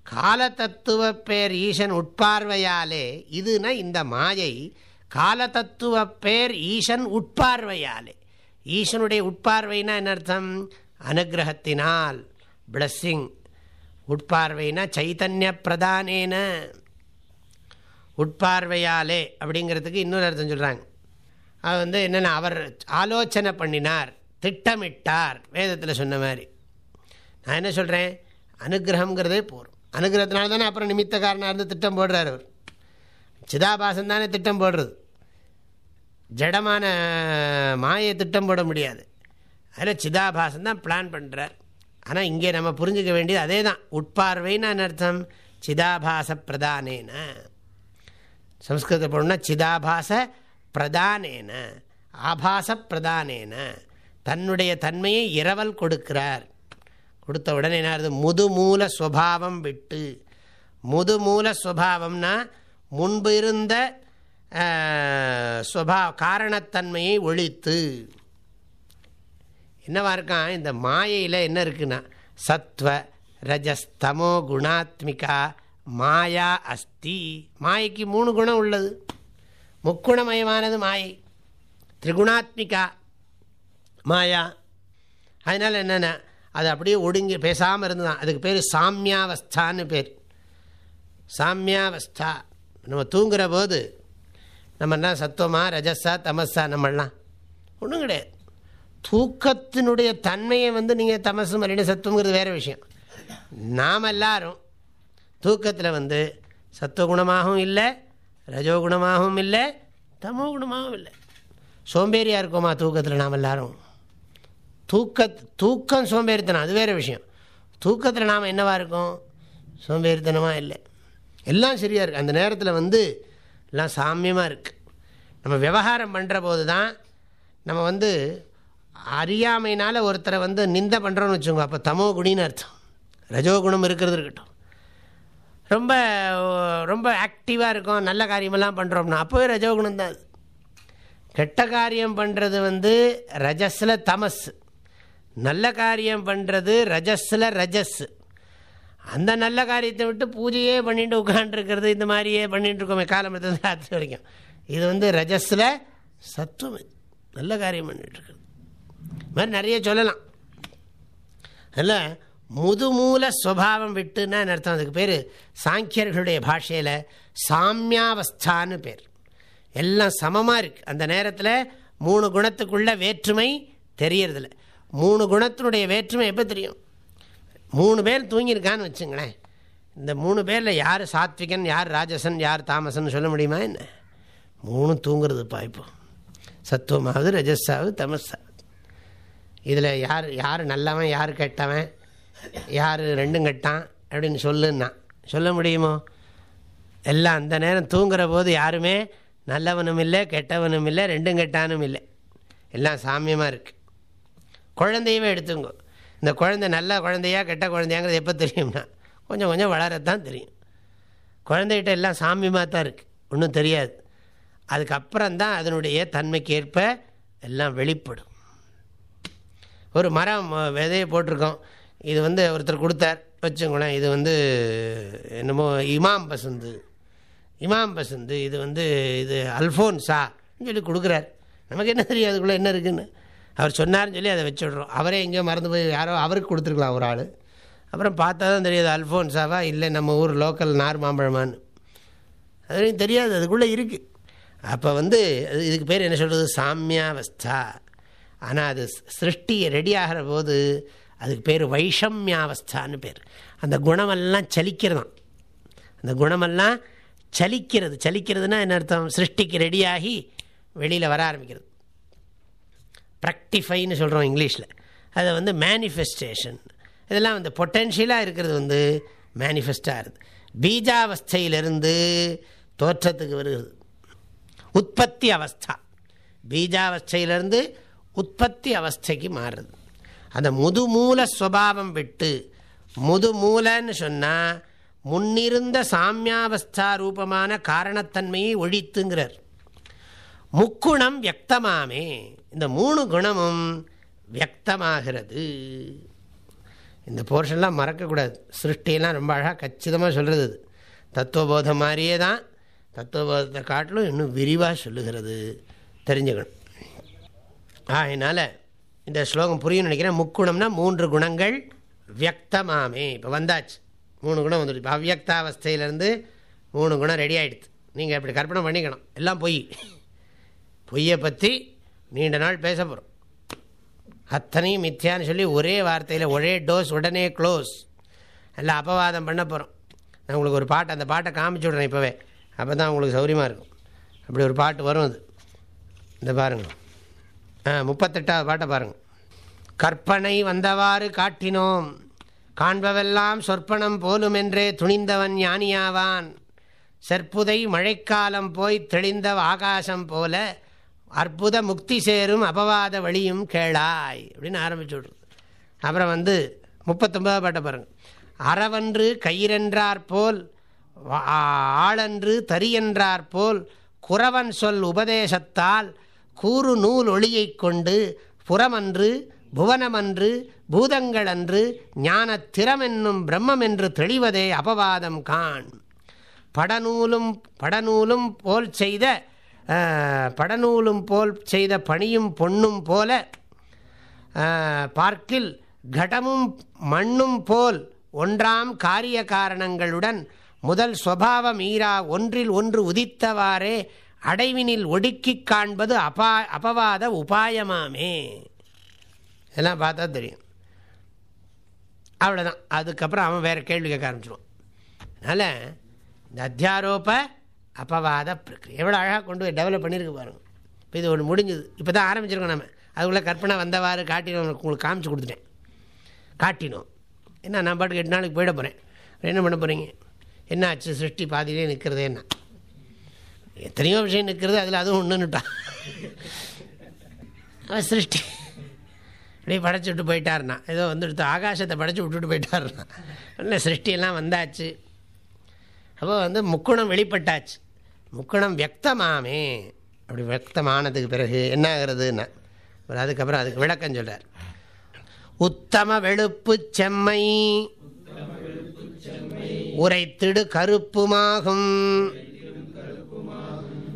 கால தத்துவ பேர் ஈசன் உட்பார்வையாலே இதுனா இந்த மாயை கால தத்துவ பேர் ஈசன் உட்பார்வையாலே. ஈசனுடைய உட்பார்வைனா என்ன அர்த்தம்? அனுகிரகத்தினால் பிளஸ்ஸிங் உட்பார்வைனா சைத்தன்ய பிரதானேன. உட்பார்வையாலே அப்படிங்கிறதுக்கு இன்னொரு அர்த்தம் சொல்கிறாங்க அது வந்து என்னென்ன அவர் ஆலோசனை பண்ணினார் திட்டமிட்டார் வேதத்தில் சொன்ன மாதிரி. நான் என்ன சொல்கிறேன் அனுகிரகங்கிறதே போகும் அனுகிரகத்தினால தானே அப்புறம் நிமித்த காரணம் இருந்து திட்டம் போடுறார் அவர். சிதாபாசம் தானே திட்டம் போடுறது. ஜடமான மாயை திட்டம் போட முடியாது. அதில் சிதாபாசம் தான் பிளான் பண்ணுறார் ஆனால் இங்கே நம்ம புரிஞ்சுக்க வேண்டியது அதே தான் உட்பார்வைன்னு அர்த்தம்? சிதாபாச பிரதானேன. சம்ஸ்கிருத போடணும்னா சிதாபாச பிரதானேன. ஆபாச பிரதானேன. தன்னுடைய தன்மையை இரவல் கொடுக்கிறார். கொடுத்த உடனே என்ன முதுமூல ஸ்வபாவம் விட்டு. முதுமூல சுவாவம்னா முன்பு இருந்த சுபா காரணத்தன்மையை ஒழித்து. என்னவா இருக்கான் இந்த மாயையில் என்ன இருக்குன்னா சத்வ ரஜஸ்தமோ குணாத்மிகா மாயா அஸ்தி. மாயைக்கு மூணு குணம் உள்ளது. முக்குணமயமானது மாயை. திரிகுணாத்மிகா மாயா. அதனால் என்னென்ன அது அப்படியே ஒடுங்கி பேசாமல் இருந்ததான் அதுக்கு பேர் சாமியாவஸ்தான்னு பேர். சாமியாவஸ்தா. நம்ம தூங்குகிற போது நம்ம சத்துவமா ரஜஸா தமஸா நம்மளாம் ஒன்றும் கிடையாது. தூக்கத்தினுடைய தன்மையை வந்து நீங்கள் தமசு மறுபடி சத்துவங்கிறது வேறு விஷயம். நாம் எல்லாரும் தூக்கத்தில் வந்து சத்துவகுணமாகவும் இல்லை ரஜோகுணமாகவும் இல்லை தமோ குணமாகவும் இல்லை. சோம்பேறியாக இருக்கோமா தூக்கத்தில் நாம் எல்லாரும்? தூக்க தூக்கம் சோம்பேறித்தனம் அது வேறு விஷயம். தூக்கத்தில் நாம் என்னவாக இருக்கோம்? சோம்பேறித்தனமாக இல்லை. எல்லாம் சரியாக இருக்குது அந்த நேரத்தில் வந்து எல்லாம் சாமியமாக இருக்குது நம்ம விவகாரம் பண்ணுற போது தான் நம்ம வந்து அறியாமைனால் ஒருத்தரை வந்து நிந்த பண்ணுறோன்னு வச்சுக்கோங்க. அப்போ தமோ குணின்னு அர்த்தம். ரஜோகுணம் இருக்கிறது இருக்கட்டும். ரொம்ப ரொம்ப ஆக்டிவாக இருக்கும். நல்ல காரியமெல்லாம் பண்ணுறோம்னா அப்போவே ரஜோகுணம் தான் அது. கெட்ட காரியம் பண்ணுறது வந்து ரஜஸில் தமஸ். நல்ல காரியம் பண்ணுறது ரஜஸில் ரஜஸ். அந்த நல்ல காரியத்தை விட்டு பூஜையே பண்ணிட்டு உட்காண்டிருக்கிறது இந்த மாதிரியே பண்ணிட்டு இருக்கோமே காலமரத்து ராத்திரி வரைக்கும். இது வந்து ரஜஸில் சத்துவம் நல்ல காரியம் பண்ணிட்டுருக்குறது இது மாதிரி நிறைய சொல்லலாம். அதில் முதுமூல ஸ்வபாவம் விட்டுன்னா அர்த்தம்? அதுக்கு பேர் சாங்கியர்களுடைய பாஷையில் சாமியாவஸ்தான்னு பேர். எல்லாம் சமமாக இருக்குது அந்த நேரத்தில் மூணு குணத்துக்குள்ள வேற்றுமை தெரியறதில்ல. மூணு குணத்தினுடைய வேற்றுமை எப்போ தெரியும்? மூணு பேர் தூங்கியிருக்கான்னு வச்சுங்களேன். இந்த மூணு பேரில் யார் சாத்விகன் யார் ராஜசன் யார் தாமசன் சொல்ல முடியுமா என்ன? மூணு தூங்குறதுப்பா இப்போ. சத்துவமாவது ரஜஸாவது தமஸாவது இதில் யார் யார் நல்லவன் யார் கெட்டவன் யார் ரெண்டும் கெட்டான் அப்படின்னு சொல்லுன்னா சொல்ல முடியுமோ? எல்லாம் அந்த நேரம் தூங்குற போது யாருமே நல்லவனும் இல்லை கெட்டவனும் இல்லை ரெண்டும் கெட்டானும் இல்லை. எல்லாம் சாமியமாக இருக்குது குழந்தையுமே எடுத்துங்க இந்த குழந்தை நல்ல குழந்தையா கெட்ட குழந்தையாங்கிறது எப்போ தெரியும்னா கொஞ்சம் கொஞ்சம் வளரத்தான் தெரியும். குழந்தைகிட்ட எல்லாம் சாமியமாக தான் இருக்குது ஒன்றும் தெரியாது. அதுக்கப்புறம் தான் அதனுடைய தன்மைக்கு ஏற்ப எல்லாம் வெளிப்படும். ஒரு மரம் விதையை போட்டிருக்கோம். இது வந்து ஒருத்தர் கொடுத்தார். வச்சுங்களேன் இது வந்து என்னமோ இமாம் பசந்து. இமாம் பசந்து இது வந்து இது அல்ஃபோன்ஸா சொல்லி கொடுக்குறார். நமக்கு என்ன தெரியும் அதுக்குள்ளே என்ன இருக்குதுன்னு அவர் சொன்னார்னு சொல்லி அதை வச்சுடுறோம். அவரே எங்கேயோ மறந்து போய் யாரோ அவருக்கு கொடுத்துருக்கலாம் ஒரு ஆள். அப்புறம் பார்த்தா தான் தெரியாது அல்ஃபோன்ஸாவா இல்லை நம்ம ஊர் லோக்கல் நார் மாம்பழமான்னு. அது தெரியாது அதுக்குள்ளே இருக்குது அப்போ வந்து அது இதுக்கு பேர் என்ன சொல்கிறது சாமியாவஸ்தா. ஆனால் அது சிருஷ்டி ரெடி ஆகிற போது அதுக்கு பேர் வைஷமியாவஸ்தான்னு பேர். அந்த குணமெல்லாம் சலிக்கிறதான். அந்த குணமெல்லாம் சலிக்கிறது. சலிக்கிறதுனா என்ன அர்த்தம்? சிருஷ்டிக்கு ரெடியாகி வெளியில் வர ஆரம்பிக்கிறது. ப்ராக்டிஃபைன்னு சொல்கிறோம் இங்கிலீஷில். அதை வந்து மேனிஃபெஸ்டேஷன் இதெல்லாம் வந்து பொட்டென்ஷியலாக இருக்கிறது வந்து மேனிஃபெஸ்டாக இருக்குது. பீஜாவஸ்தையிலிருந்து தோற்றத்துக்கு வருகிறது. உற்பத்தி அவஸ்தா. பீஜாவஸ்தையிலிருந்து உற்பத்தி அவஸ்தைக்கு மாறுறது. அந்த முதுமூல ஸ்வபாவம் விட்டு முதுமூலன்னு சொன்னால் முன்னிருந்த சாமியாவஸ்தா ரூபமான காரணத்தன்மையை ஒழித்துங்கிறார். முக்குணம் வியக்தமாமே. இந்த மூணு குணமும் வியக்தமாகிறது. இந்த போர்ஷன்லாம் மறக்கக்கூடாது. சிருஷ்டியெல்லாம் ரொம்ப அழகாக கச்சிதமாக சொல்கிறது தத்துவபோதம் மாதிரியே தான். தத்துவபோதத்தை காட்டிலும் இன்னும் விரிவாக சொல்லுகிறது. தெரிஞ்சுக்கணும். ஆகினால இந்த ஸ்லோகம் புரியும்னு நினைக்கிறேன். முக்குணம்னா மூன்று குணங்கள் வியக்தமாமே. இப்போ வந்தாச்சு. மூணு குணம் வந்துடுச்சு. இப்போ அவ்வியக்தாவஸ்தையிலேருந்து மூணு குணம் ரெடி ஆகிடுது நீங்கள் இப்படி கற்பனை பண்ணிக்கணும். எல்லாம் போய். பொய்யை பற்றி நீண்ட நாள் பேச போகிறோம் அத்தனையும் மித்தியான்னு சொல்லி ஒரே வார்த்தையில் ஒரே டோஸ் உடனே க்ளோஸ். எல்லாம் அபவாதம் பண்ண போகிறோம் நான் உங்களுக்கு ஒரு பாட்டு அந்த பாட்டை காமிச்சு விட்றேன் இப்போவே. அப்போ தான் உங்களுக்கு சௌரியமாக இருக்கும். அப்படி ஒரு பாட்டு வரும் அது. இந்த பாருங்கள் ஆ முப்பத்தெட்டாவது பாட்டை பாருங்கள் கற்பனை வந்தவாறு காட்டினோம். காண்பவெல்லாம் சொற்பனம் போலுமென்றே துணிந்தவன் ஞானியாவான். செற்புதை மழைக்காலம் போய் தெளிந்த ஆகாசம் போல அற்புத முக்தி சேரும் அபவாத வழியும் கேளாய் அப்படின்னு ஆரம்பிச்சு விட்ருது அப்புறம் வந்து முப்பத்தொன்பதாவது பாட்டை பாருங்கள் அறவன்று கயிறென்றாற்போல் ஆளன்று தரியென்றாற்போல் குறவன் சொல் உபதேசத்தால் கூறு நூல் ஒளியைக் கொண்டு புறமன்று புவனமன்று பூதங்களன்று ஞான திறமென்னும் பிரம்மென்று தெளிவதே அபவாதம் காண். படநூலும் படநூலும் போல் செய்த படநூலும் போல் செய்த பணியும் பொன்னும் போல பார்க்கில் கடமும் மண்ணும் போல் ஒன்றாம் காரிய காரணங்களுடன் முதல் ஸ்வபாவம் ஈரா ஒன்றில் ஒன்று உதித்தவாறே அடைவினில் ஒடுக்கிக் காண்பது அப்பா அபவாத உபாயமாமே. இதெல்லாம் பார்த்தா தெரியும். அவ்வளோதான் அதுக்கப்புறம் அவன் வேறு கேள்வி கேட்க ஆரம்பிச்சிடுவான் அதனால் இந்த அத்தியாரோப்ப அப்பவாத பிரக்ரியை எவ்வளோ அழகாக கொண்டு போய் டெவலப் பண்ணியிருக்கு பாருங்க. இப்போ இது ஒன்று முடிஞ்சுது. இப்போ தான் ஆரம்பிச்சிருக்கோம் நம்ம அதுக்குள்ளே கற்பனை வந்தவாறு காட்டினோம் உங்களுக்கு காமிச்சு கொடுத்துட்டேன். காட்டினோம். என்ன நான் பாட்டுக்கு எட்டு நாளைக்கு போயிட போகிறேன் என்ன பண்ண போகிறீங்க என்ன ஆச்சு சிருஷ்டி பாதியிலே நிற்கிறது என்ன? எத்தனையோ விஷயம் நிற்கிறது அதில் அதுவும் ஒன்றுன்னுட்டான் அவன் சிருஷ்டி. அப்படியே படைச்சி விட்டு போயிட்டாருனா ஏதோ வந்துடுத்து ஆகாசத்தை படைச்சி விட்டுட்டு போயிட்டாருனா இல்லை சிருஷ்டியெல்லாம் வந்தாச்சு. அப்போ வந்து முக்குணம் வெளிப்பட்டாச்சு. முக்குணம் வியக்தமாமே. அப்படி வியக்தமானதுக்கு பிறகு என்ன ஆகிறதுன்னா அதுக்கப்புறம் அதுக்கு விளக்கம் சொல்கிறார் உத்தம வெளுப்பு செம்மை. உரைத்திடு கருப்புமாகும்.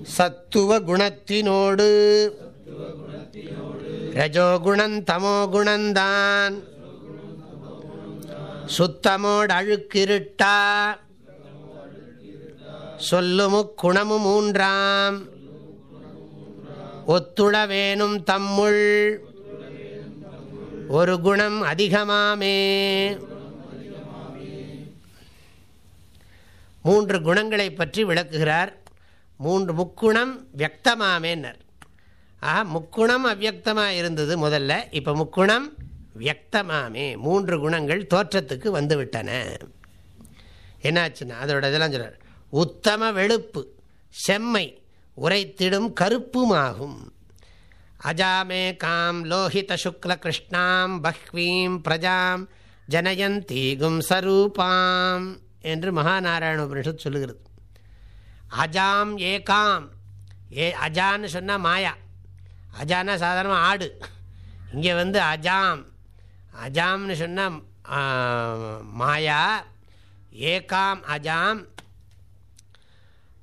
சத்துவ குணத்தினோடு. ரஜோகுணம் தமோகுணந்தான் சுத்தமோடு அழுக்கிருட்டா. சொல்லுமுக்குணமும் மூன்றாம். ஒத்துழவேனும் தம்முள். ஒரு குணம் அதிகமாமே. மூன்று குணங்களை பற்றி விளக்குகிறார். மூன்று முக்குணம் வியக்தமாமேன்னர். ஆஹா முக்குணம் அவ்வக்தமாக இருந்தது முதல்ல. இப்போ முக்குணம் வியக்தமாமே. மூன்று குணங்கள் தோற்றத்துக்கு வந்துவிட்டன. என்னாச்சுன்னா அதோட இதெல்லாம் சொல்கிறார் உத்தம வெளுப்பு செம்மை உரைத்திடும் கருப்புமாகும். அஜாமே காம் லோஹித சுக்ல கிருஷ்ணாம் பஹ்வீம் பிரஜாம் ஜனயந்தீகும் சரூபாம் என்று மகாநாராயண உபனிஷத் சொல்லுகிறது. அஜாம் ஏகாம் ஏ அஜான்னு சொன்னால் மாயா. அஜானா சாதாரணமாக ஆடு. இங்கே வந்து அஜாம். அஜாம்னு சொன்னால் மாயா. ஏகாம் அஜாம்.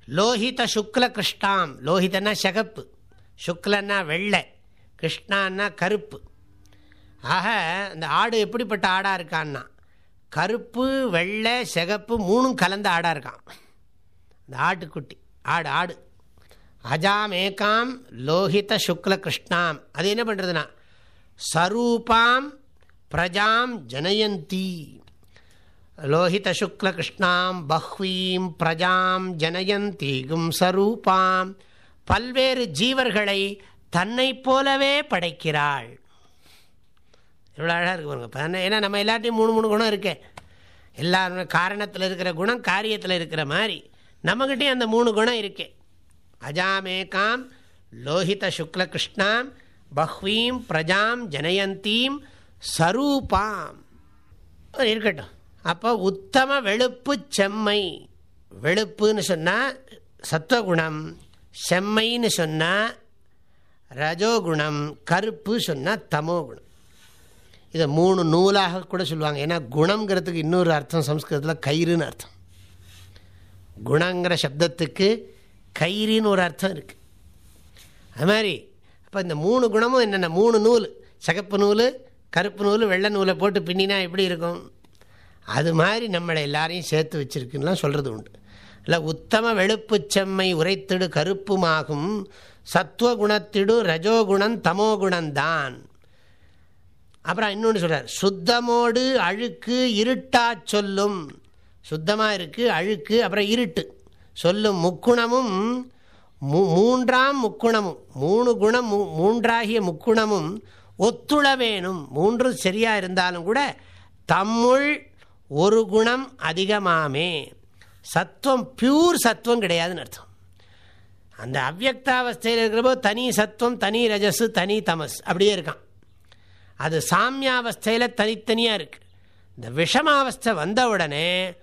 லோஹித சுக்ல கிருஷ்ணாம். லோஹிதன்னா சகப்பு சுக்லன்னா வெள்ளை கிருஷ்ணான்னா கருப்பு. ஆக இந்த ஆடு எப்படிப்பட்ட ஆடாக இருக்கான்னா கருப்பு வெள்ளை சிகப்பு மூணும் கலந்த ஆடாக இருக்கான் இந்த ஆட்டுக்குட்டி ஆடு ஆடு. அஜாம் ஏகாம் லோஹித சுக்ல கிருஷ்ணாம். அது என்ன பண்ணுறதுனா சரூபாம் பிரஜாம் ஜனயந்தி. லோஹித சுக்ல கிருஷ்ணாம் பஹ்வீம் பிரஜாம் ஜனயந்தீகும் சரூபாம் பல்வேறு ஜீவர்களை தன்னை போலவே படைக்கிறாள். இவ்வளோ அழகாக இருக்கு பாருங்க. ஏன்னா நம்ம எல்லாத்தையும் மூணு மூணு குணம் இருக்கேன் எல்லாரும் காரணத்தில் இருக்கிற குணம் காரியத்தில் இருக்கிற மாதிரி நம்மகிட்டையும் அந்த மூணு குணம் இருக்கே. அஜாமேகாம் லோஹித சுக்லகிருஷ்ணாம் பஹ்வீம் பிரஜாம் ஜனயந்தீம் சரூபாம். இருக்கட்டும். அப்போ உத்தம வெளுப்பு செம்மை. வெளுப்புன்னு சொன்னால் சத்வகுணம் செம்மைன்னு சொன்னால் ரஜோகுணம் கருப்பு சொன்னால் தமோகுணம். இதை மூணு நூலாக கூட சொல்லுவாங்க. ஏன்னா குணங்கிறதுக்கு இன்னொரு அர்த்தம் சம்ஸ்கிருதத்தில் கயிறுன்னு அர்த்தம். குணங்கிற சப்தத்துக்கு கயிறின்னு ஒரு அர்த்தம் இருக்குது அது மாதிரி அப்போ இந்த மூணு குணமும் என்னென்ன? மூணு நூல். சிகப்பு நூல் கருப்பு நூல் வெள்ளை நூலை போட்டு பின்னினா எப்படி இருக்கும்? அது மாதிரி நம்மளை எல்லாரையும் சேர்த்து வச்சிருக்குலாம் சொல்கிறது உண்டு. இல்லை உத்தம வெளுப்புச் செம்மை உரைத்திடு கருப்புமாகும் சத்துவகுணத்திடு ரஜோகுணம் தமோகுணந்தான் அப்புறம் இன்னொன்று சொல்கிறார் சுத்தமோடு அழுக்கு இருட்டா சொல்லும். சுத்தமாக இருக்குது அழுக்கு அப்புறம் இருட்டு. சொல்லும் முக்குணமும் மூன்றாம் முக்குணமும் மூணு குணம் மூன்றாகிய முக்குணமும் ஒத்துழ வேணும். மூன்று சரியாக இருந்தாலும் கூட தம்முள் ஒரு குணம் அதிகமாமே. சத்துவம் பியூர் சத்துவம் கிடையாதுன்னு அர்த்தம். அந்த அவ்வக்தாவஸ்தையில் இருக்கிறப்போ தனி சத்துவம் தனி ரஜசு தனி தமஸ் அப்படியே இருக்கான். அது சாமியாவஸ்தையில் தனித்தனியாக இருக்குது இந்த விஷமாவஸ்தை வந்த உடனே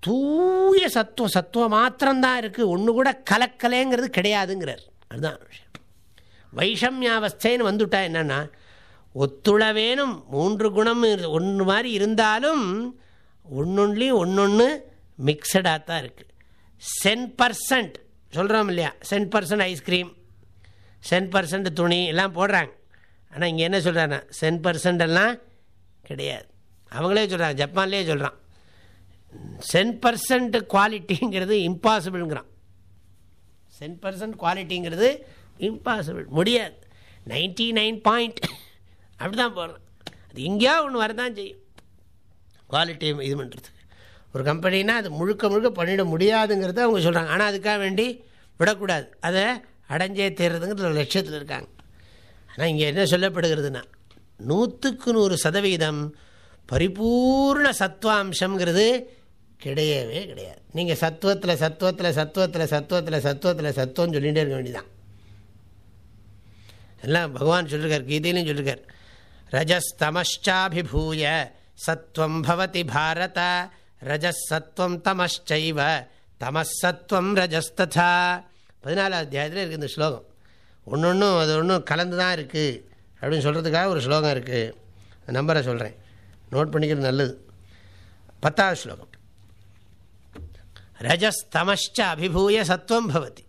தூய சத்துவம் சத்துவம் மாத்திரம்தான் இருக்குது ஒன்று கூட கலக்கலைங்கிறது கிடையாதுங்கிறார். அதுதான் விஷயம். வைஷமியாவஸ்தைன்னு வந்துவிட்டா என்னென்னா ஒத்துழ வேணும் மூன்று குணம் ஒன்று மாதிரி இருந்தாலும் ஒன்னொன்லேயும் ஒன்று மிக்சடாக தான் இருக்குது சென் பர்சன்ட் சொல்கிறோம் இல்லையா? Cent percent ice cream cent percent துணி எல்லாம் போடுறாங்க. ஆனால் இங்கே என்ன சொல்கிறாங்க சென் பர்சன்ட் எல்லாம் கிடையாது. அவங்களே சொல்கிறாங்க ஜப்பான்லேயே சொல்கிறான் சென் பர்சன்ட் குவாலிட்டிங்கிறது இம்பாசிபிள்ங்கிறான் சென் பர்சன்ட் குவாலிட்டிங்கிறது இம்பாசிபிள் முடியாது. நைன்டி நைன் பாயிண்ட் அப்படி தான் அது எங்கேயா ஒன்று வரதான் செய்யும். குவாலிட்டி இது பண்ணுறதுக்கு ஒரு கம்பெனினா அது முழுக்க முழுக்க பண்ணிட முடியாதுங்கிறத அவங்க சொல்கிறாங்க ஆனால் அதுக்காக வேண்டி விடக்கூடாது. அதை அடைஞ்சே தேர்றதுங்கிற ஒரு லட்சியத்தில் இருக்காங்க. ஆனால் இங்கே என்ன சொல்லப்படுகிறதுனா நூற்றுக்கு நூறு சதவீதம் பரிபூர்ண சத்வாம்சங்கிறது கிடையவே கிடையாது. நீங்கள் சத்துவத்தில் சத்துவத்தில் சத்துவத்தில் சத்துவத்தில் சத்துவத்தில் சத்துவம் சொல்லிகிட்டே இருக்க வேண்டியதான் எல்லாம் பகவான் சொல்லியிருக்கார் கீதையிலையும் சொல்லியிருக்கார் ரஜஸ்தமச்சாபிபூய சத்வம் பவதி பாரத ரஜசத்வம் தமச்சைவ தமசத்வம் ரஜஸ்ததா பதினாலாவது அத்தியாயத்தில் இருக்குது இந்த ஸ்லோகம். ஒன்று ஒன்றும் அது ஒன்றும் கலந்து தான் இருக்குது அப்படின்னு சொல்கிறதுக்காக ஒரு ஸ்லோகம் இருக்குது நம்பரை சொல்கிறேன் நோட் பண்ணிக்கிறது நல்லது. பத்தாவது ஸ்லோகம். ரஜஸ்தமச்ச அபிபூய சத்வம் பவதி.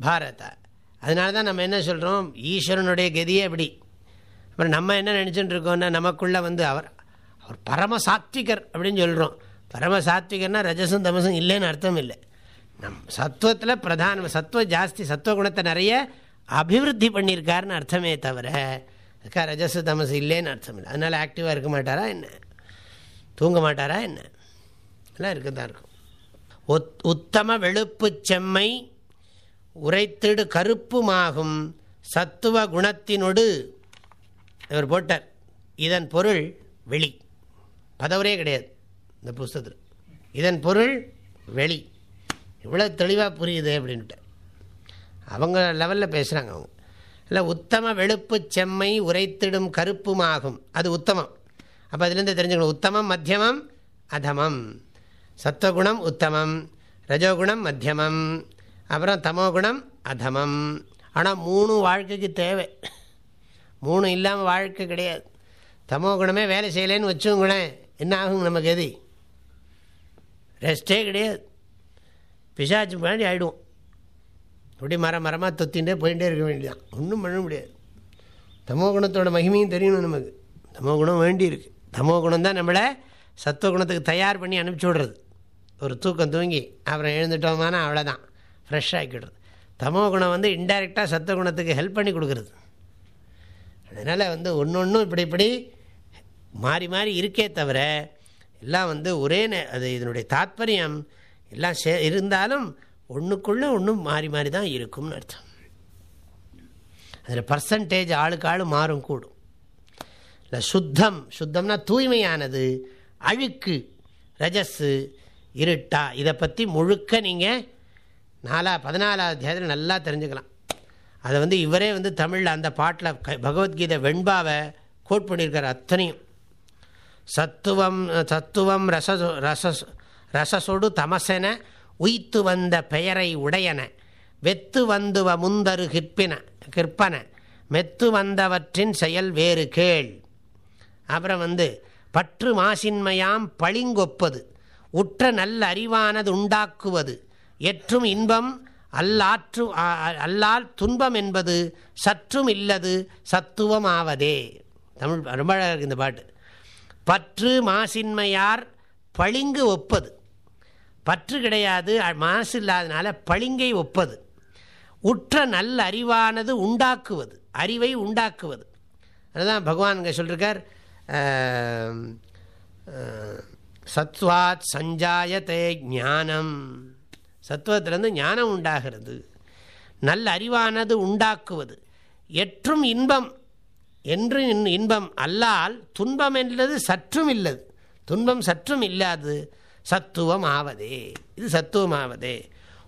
பாரத. அதனால தான் நம்ம என்ன சொல்கிறோம் ஈஸ்வரனுடைய கதியே எப்படி அப்புறம் நம்ம என்ன நினச்சிட்டு இருக்கோம்னா நமக்குள்ளே வந்து அவர் அவர் பரம சாத்விகர் அப்படின்னு சொல்கிறோம் பரம சாத்விகர்னா ரஜசும் தமசும் இல்லைன்னு அர்த்தம் இல்லை நம் சத்துவத்தில் பிரதான சத்துவம் ஜாஸ்தி சத்துவ குணத்தை நிறைய அபிவிருத்தி பண்ணியிருக்காருன்னு அர்த்தமே தவிர அதுக்காக ரஜசு தமசு இல்லைன்னு அர்த்தம் இல்லை அதனால் ஆக்டிவாக இருக்க மாட்டாரா என்ன? தூங்க மாட்டாரா என்ன? எல்லாம் இருக்க தான் இருக்கும் உத்தம வெளுப்பு செம்மை உரைத்திடு கருப்புமாகும் சத்துவ குணத்தினொடு இவர் போட்டார். இதன் பொருள் வெளி. பதவரே கிடையாது இந்த புஸ்தகத்தில். இதன் பொருள் வெளி. இவ்வளோ தெளிவாக புரியுது அப்படின்ட்டு அவங்க லெவலில் பேசுகிறாங்க அவங்க. இல்லை உத்தம வெளுப்பு செம்மை உரைத்திடும் கருப்புமாகும். அது உத்தமம். அப்போ அதுலேருந்து தெரிஞ்சுக்கணும். உத்தமம் மத்தியமம் அதமம். சத்துவகுணம் உத்தமம். ரஜோகுணம் மத்தியமம். அப்புறம் தமோகுணம் அதமம். ஆனால் மூணு வாழ்க்கைக்கு தேவை. மூணு இல்லாமல் வாழ்க்கை கிடையாது. தமோ குணமே வேலை செய்யலைன்னு வச்சுங்களேன் என்ன ஆகும் நமக்கு எது ரெஸ்டே கிடையாது. பிசாச்சு முன்னாடி ஆகிடுவோம் இப்படி மரம் மரமாக தொத்தின்ண்டே போயிட்டே இருக்க வேண்டியதான் ஒன்றும் பண்ண முடியாது. தமோ குணத்தோட மகிமையும் தெரியணும் நமக்கு. தமோ குணம் வேண்டி இருக்குது தமோ குணம் தான் நம்மளை சத்துவகுணத்துக்கு தயார் பண்ணி அனுப்பிச்சி விடுறது. ஒரு தூக்கம் தூங்கி அப்புறம் எழுந்துட்டோமானா அவ்வளோதான் ஃப்ரெஷ் ஆக்கிடுறது. தமோ குணம் வந்து இன்டைரக்டாக சத்துவகுணத்துக்கு ஹெல்ப் பண்ணி கொடுக்குறது. அதனால் வந்து ஒன்று ஒன்றும் இப்படி இப்படி மாறி மாறி இருக்கே தவிர எல்லாம் வந்து ஒரே அது இதனுடைய தாத்பரியம் எல்லாம் சே இருந்தாலும் ஒன்றுக்குள்ளே ஒன்றும் மாறி மாறி தான் இருக்கும்னு அர்த்தம். அதில் பர்சன்டேஜ் ஆளுக்கு ஆள் மாறும் கூடும். இல்லை சுத்தம் சுத்தம்னா தூய்மையானது அழுக்கு ரஜஸ்ஸு இருட்டா இதை பற்றி முழுக்க நீங்கள் நாலா பதினாலாவது தேதியில் நல்லா தெரிஞ்சுக்கலாம். அதை வந்து இவரே வந்து தமிழில் அந்த பாட்டில் பகவத்கீதை வெண்பாவை கோட் பண்ணியிருக்கார் அத்தனையும். சத்துவம் சத்துவம் ரச ரச ரசசொடு தமசென உய்த்து வந்த பெயரை உடையன வெத்து வந்துவ முந்தரு கிற்பின கிற்பன மெத்து வந்தவற்றின் செயல் வேறு கேள். அப்புறம் வந்து பற்று மாசின்மையாம் பளிங்கொப்பது உற்ற நல்ல அறிவானது உண்டாக்குவது எற்றும் இன்பம் அல்லாற்று அல்லால் துன்பம் என்பது சற்றும் இல்லது சத்துவமாவதே. தமிழ் ரொம்ப அழகாக இந்த பாட்டு. பற்று மாசின்மையார் பளிங்கு ஒப்பது. பற்று கிடையாது மாசு இல்லாதனால பளிங்கை ஒப்பது. உற்ற நல்ல அறிவானது உண்டாக்குவது அறிவை உண்டாக்குவது. அதுதான் பகவான் இங்கே சொல்லியிருக்கார் சத்வாத் சஞ்சாயத்தே ஞானம். சத்துவத்திலேருந்து ஞானம் உண்டாகிறது. நல்ல அறிவானது உண்டாக்குவது. எற்றும் இன்பம் என்று இன்பம் அல்லால் துன்பம் என்றது சற்றும் இல்லது. துன்பம் சற்றும் இல்லாது சத்துவம் ஆவதே இது சத்துவம் ஆவதே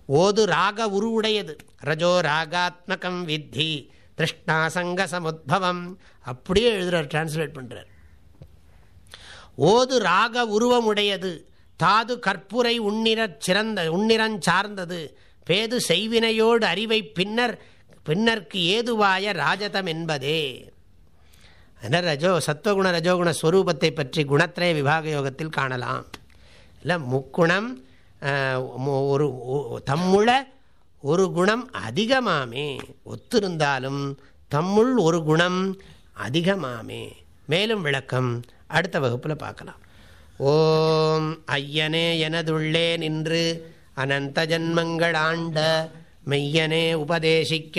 ஓது ராக உருவுடையது. ரஜோ ராகாத்மகம் வித்தி திருஷ்ணாசங்க சமுத்பவம். அப்படியே எழுதுறார் டிரான்ஸ்லேட் பண்ணுறார் ஓது ராக உருவமுடையது. தாது கற்புரை உன்னிறச் சிறந்த உன்னிறஞ் சார்ந்தது. பேது செய்வினையோடு அறிவை பின்னர் பின்னர்க்கு ஏதுவாய ராஜதம் என்பதே. அதனால் ரஜோ சத்வகுண ரஜோகுண ஸ்வரூபத்தை பற்றி குணத்திரய விபாக யோகத்தில் காணலாம். இல்லை முக்குணம் ஒரு தம்முள ஒரு குணம் அதிகமாமே. ஒத்திருந்தாலும் தம்முள் ஒரு குணம் அதிகமாமே. மேலும் விளக்கம் அடுத்த வகுப்பில் பார்க்கலாம். ஓம் ஐயனே எனதுள்ளே நின்று அனந்த ஜன்மங்கள் ஆண்ட மெய்யனே உபதேசிக்க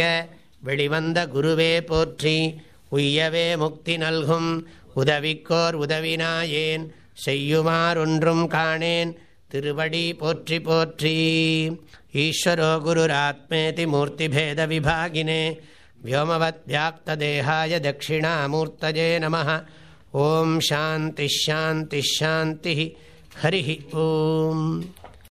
வெளிவந்த குருவே போற்றி உய்யவே முக்தி நல்கும் உதவிக்கோர் உதவினாயேன் செய்யுமாறொன்றும் காணேன் திருவடி போற்றி போற்றி. ஈஸ்வரோ குருராத்மேதி மூர்த்திபேத விபாகினே வோமவத் வியாப்ததேகாய தட்சிணாமூர்த்தஜே நம ओ शान्तिश्शान्तिशान्तिः हरिः ओम्।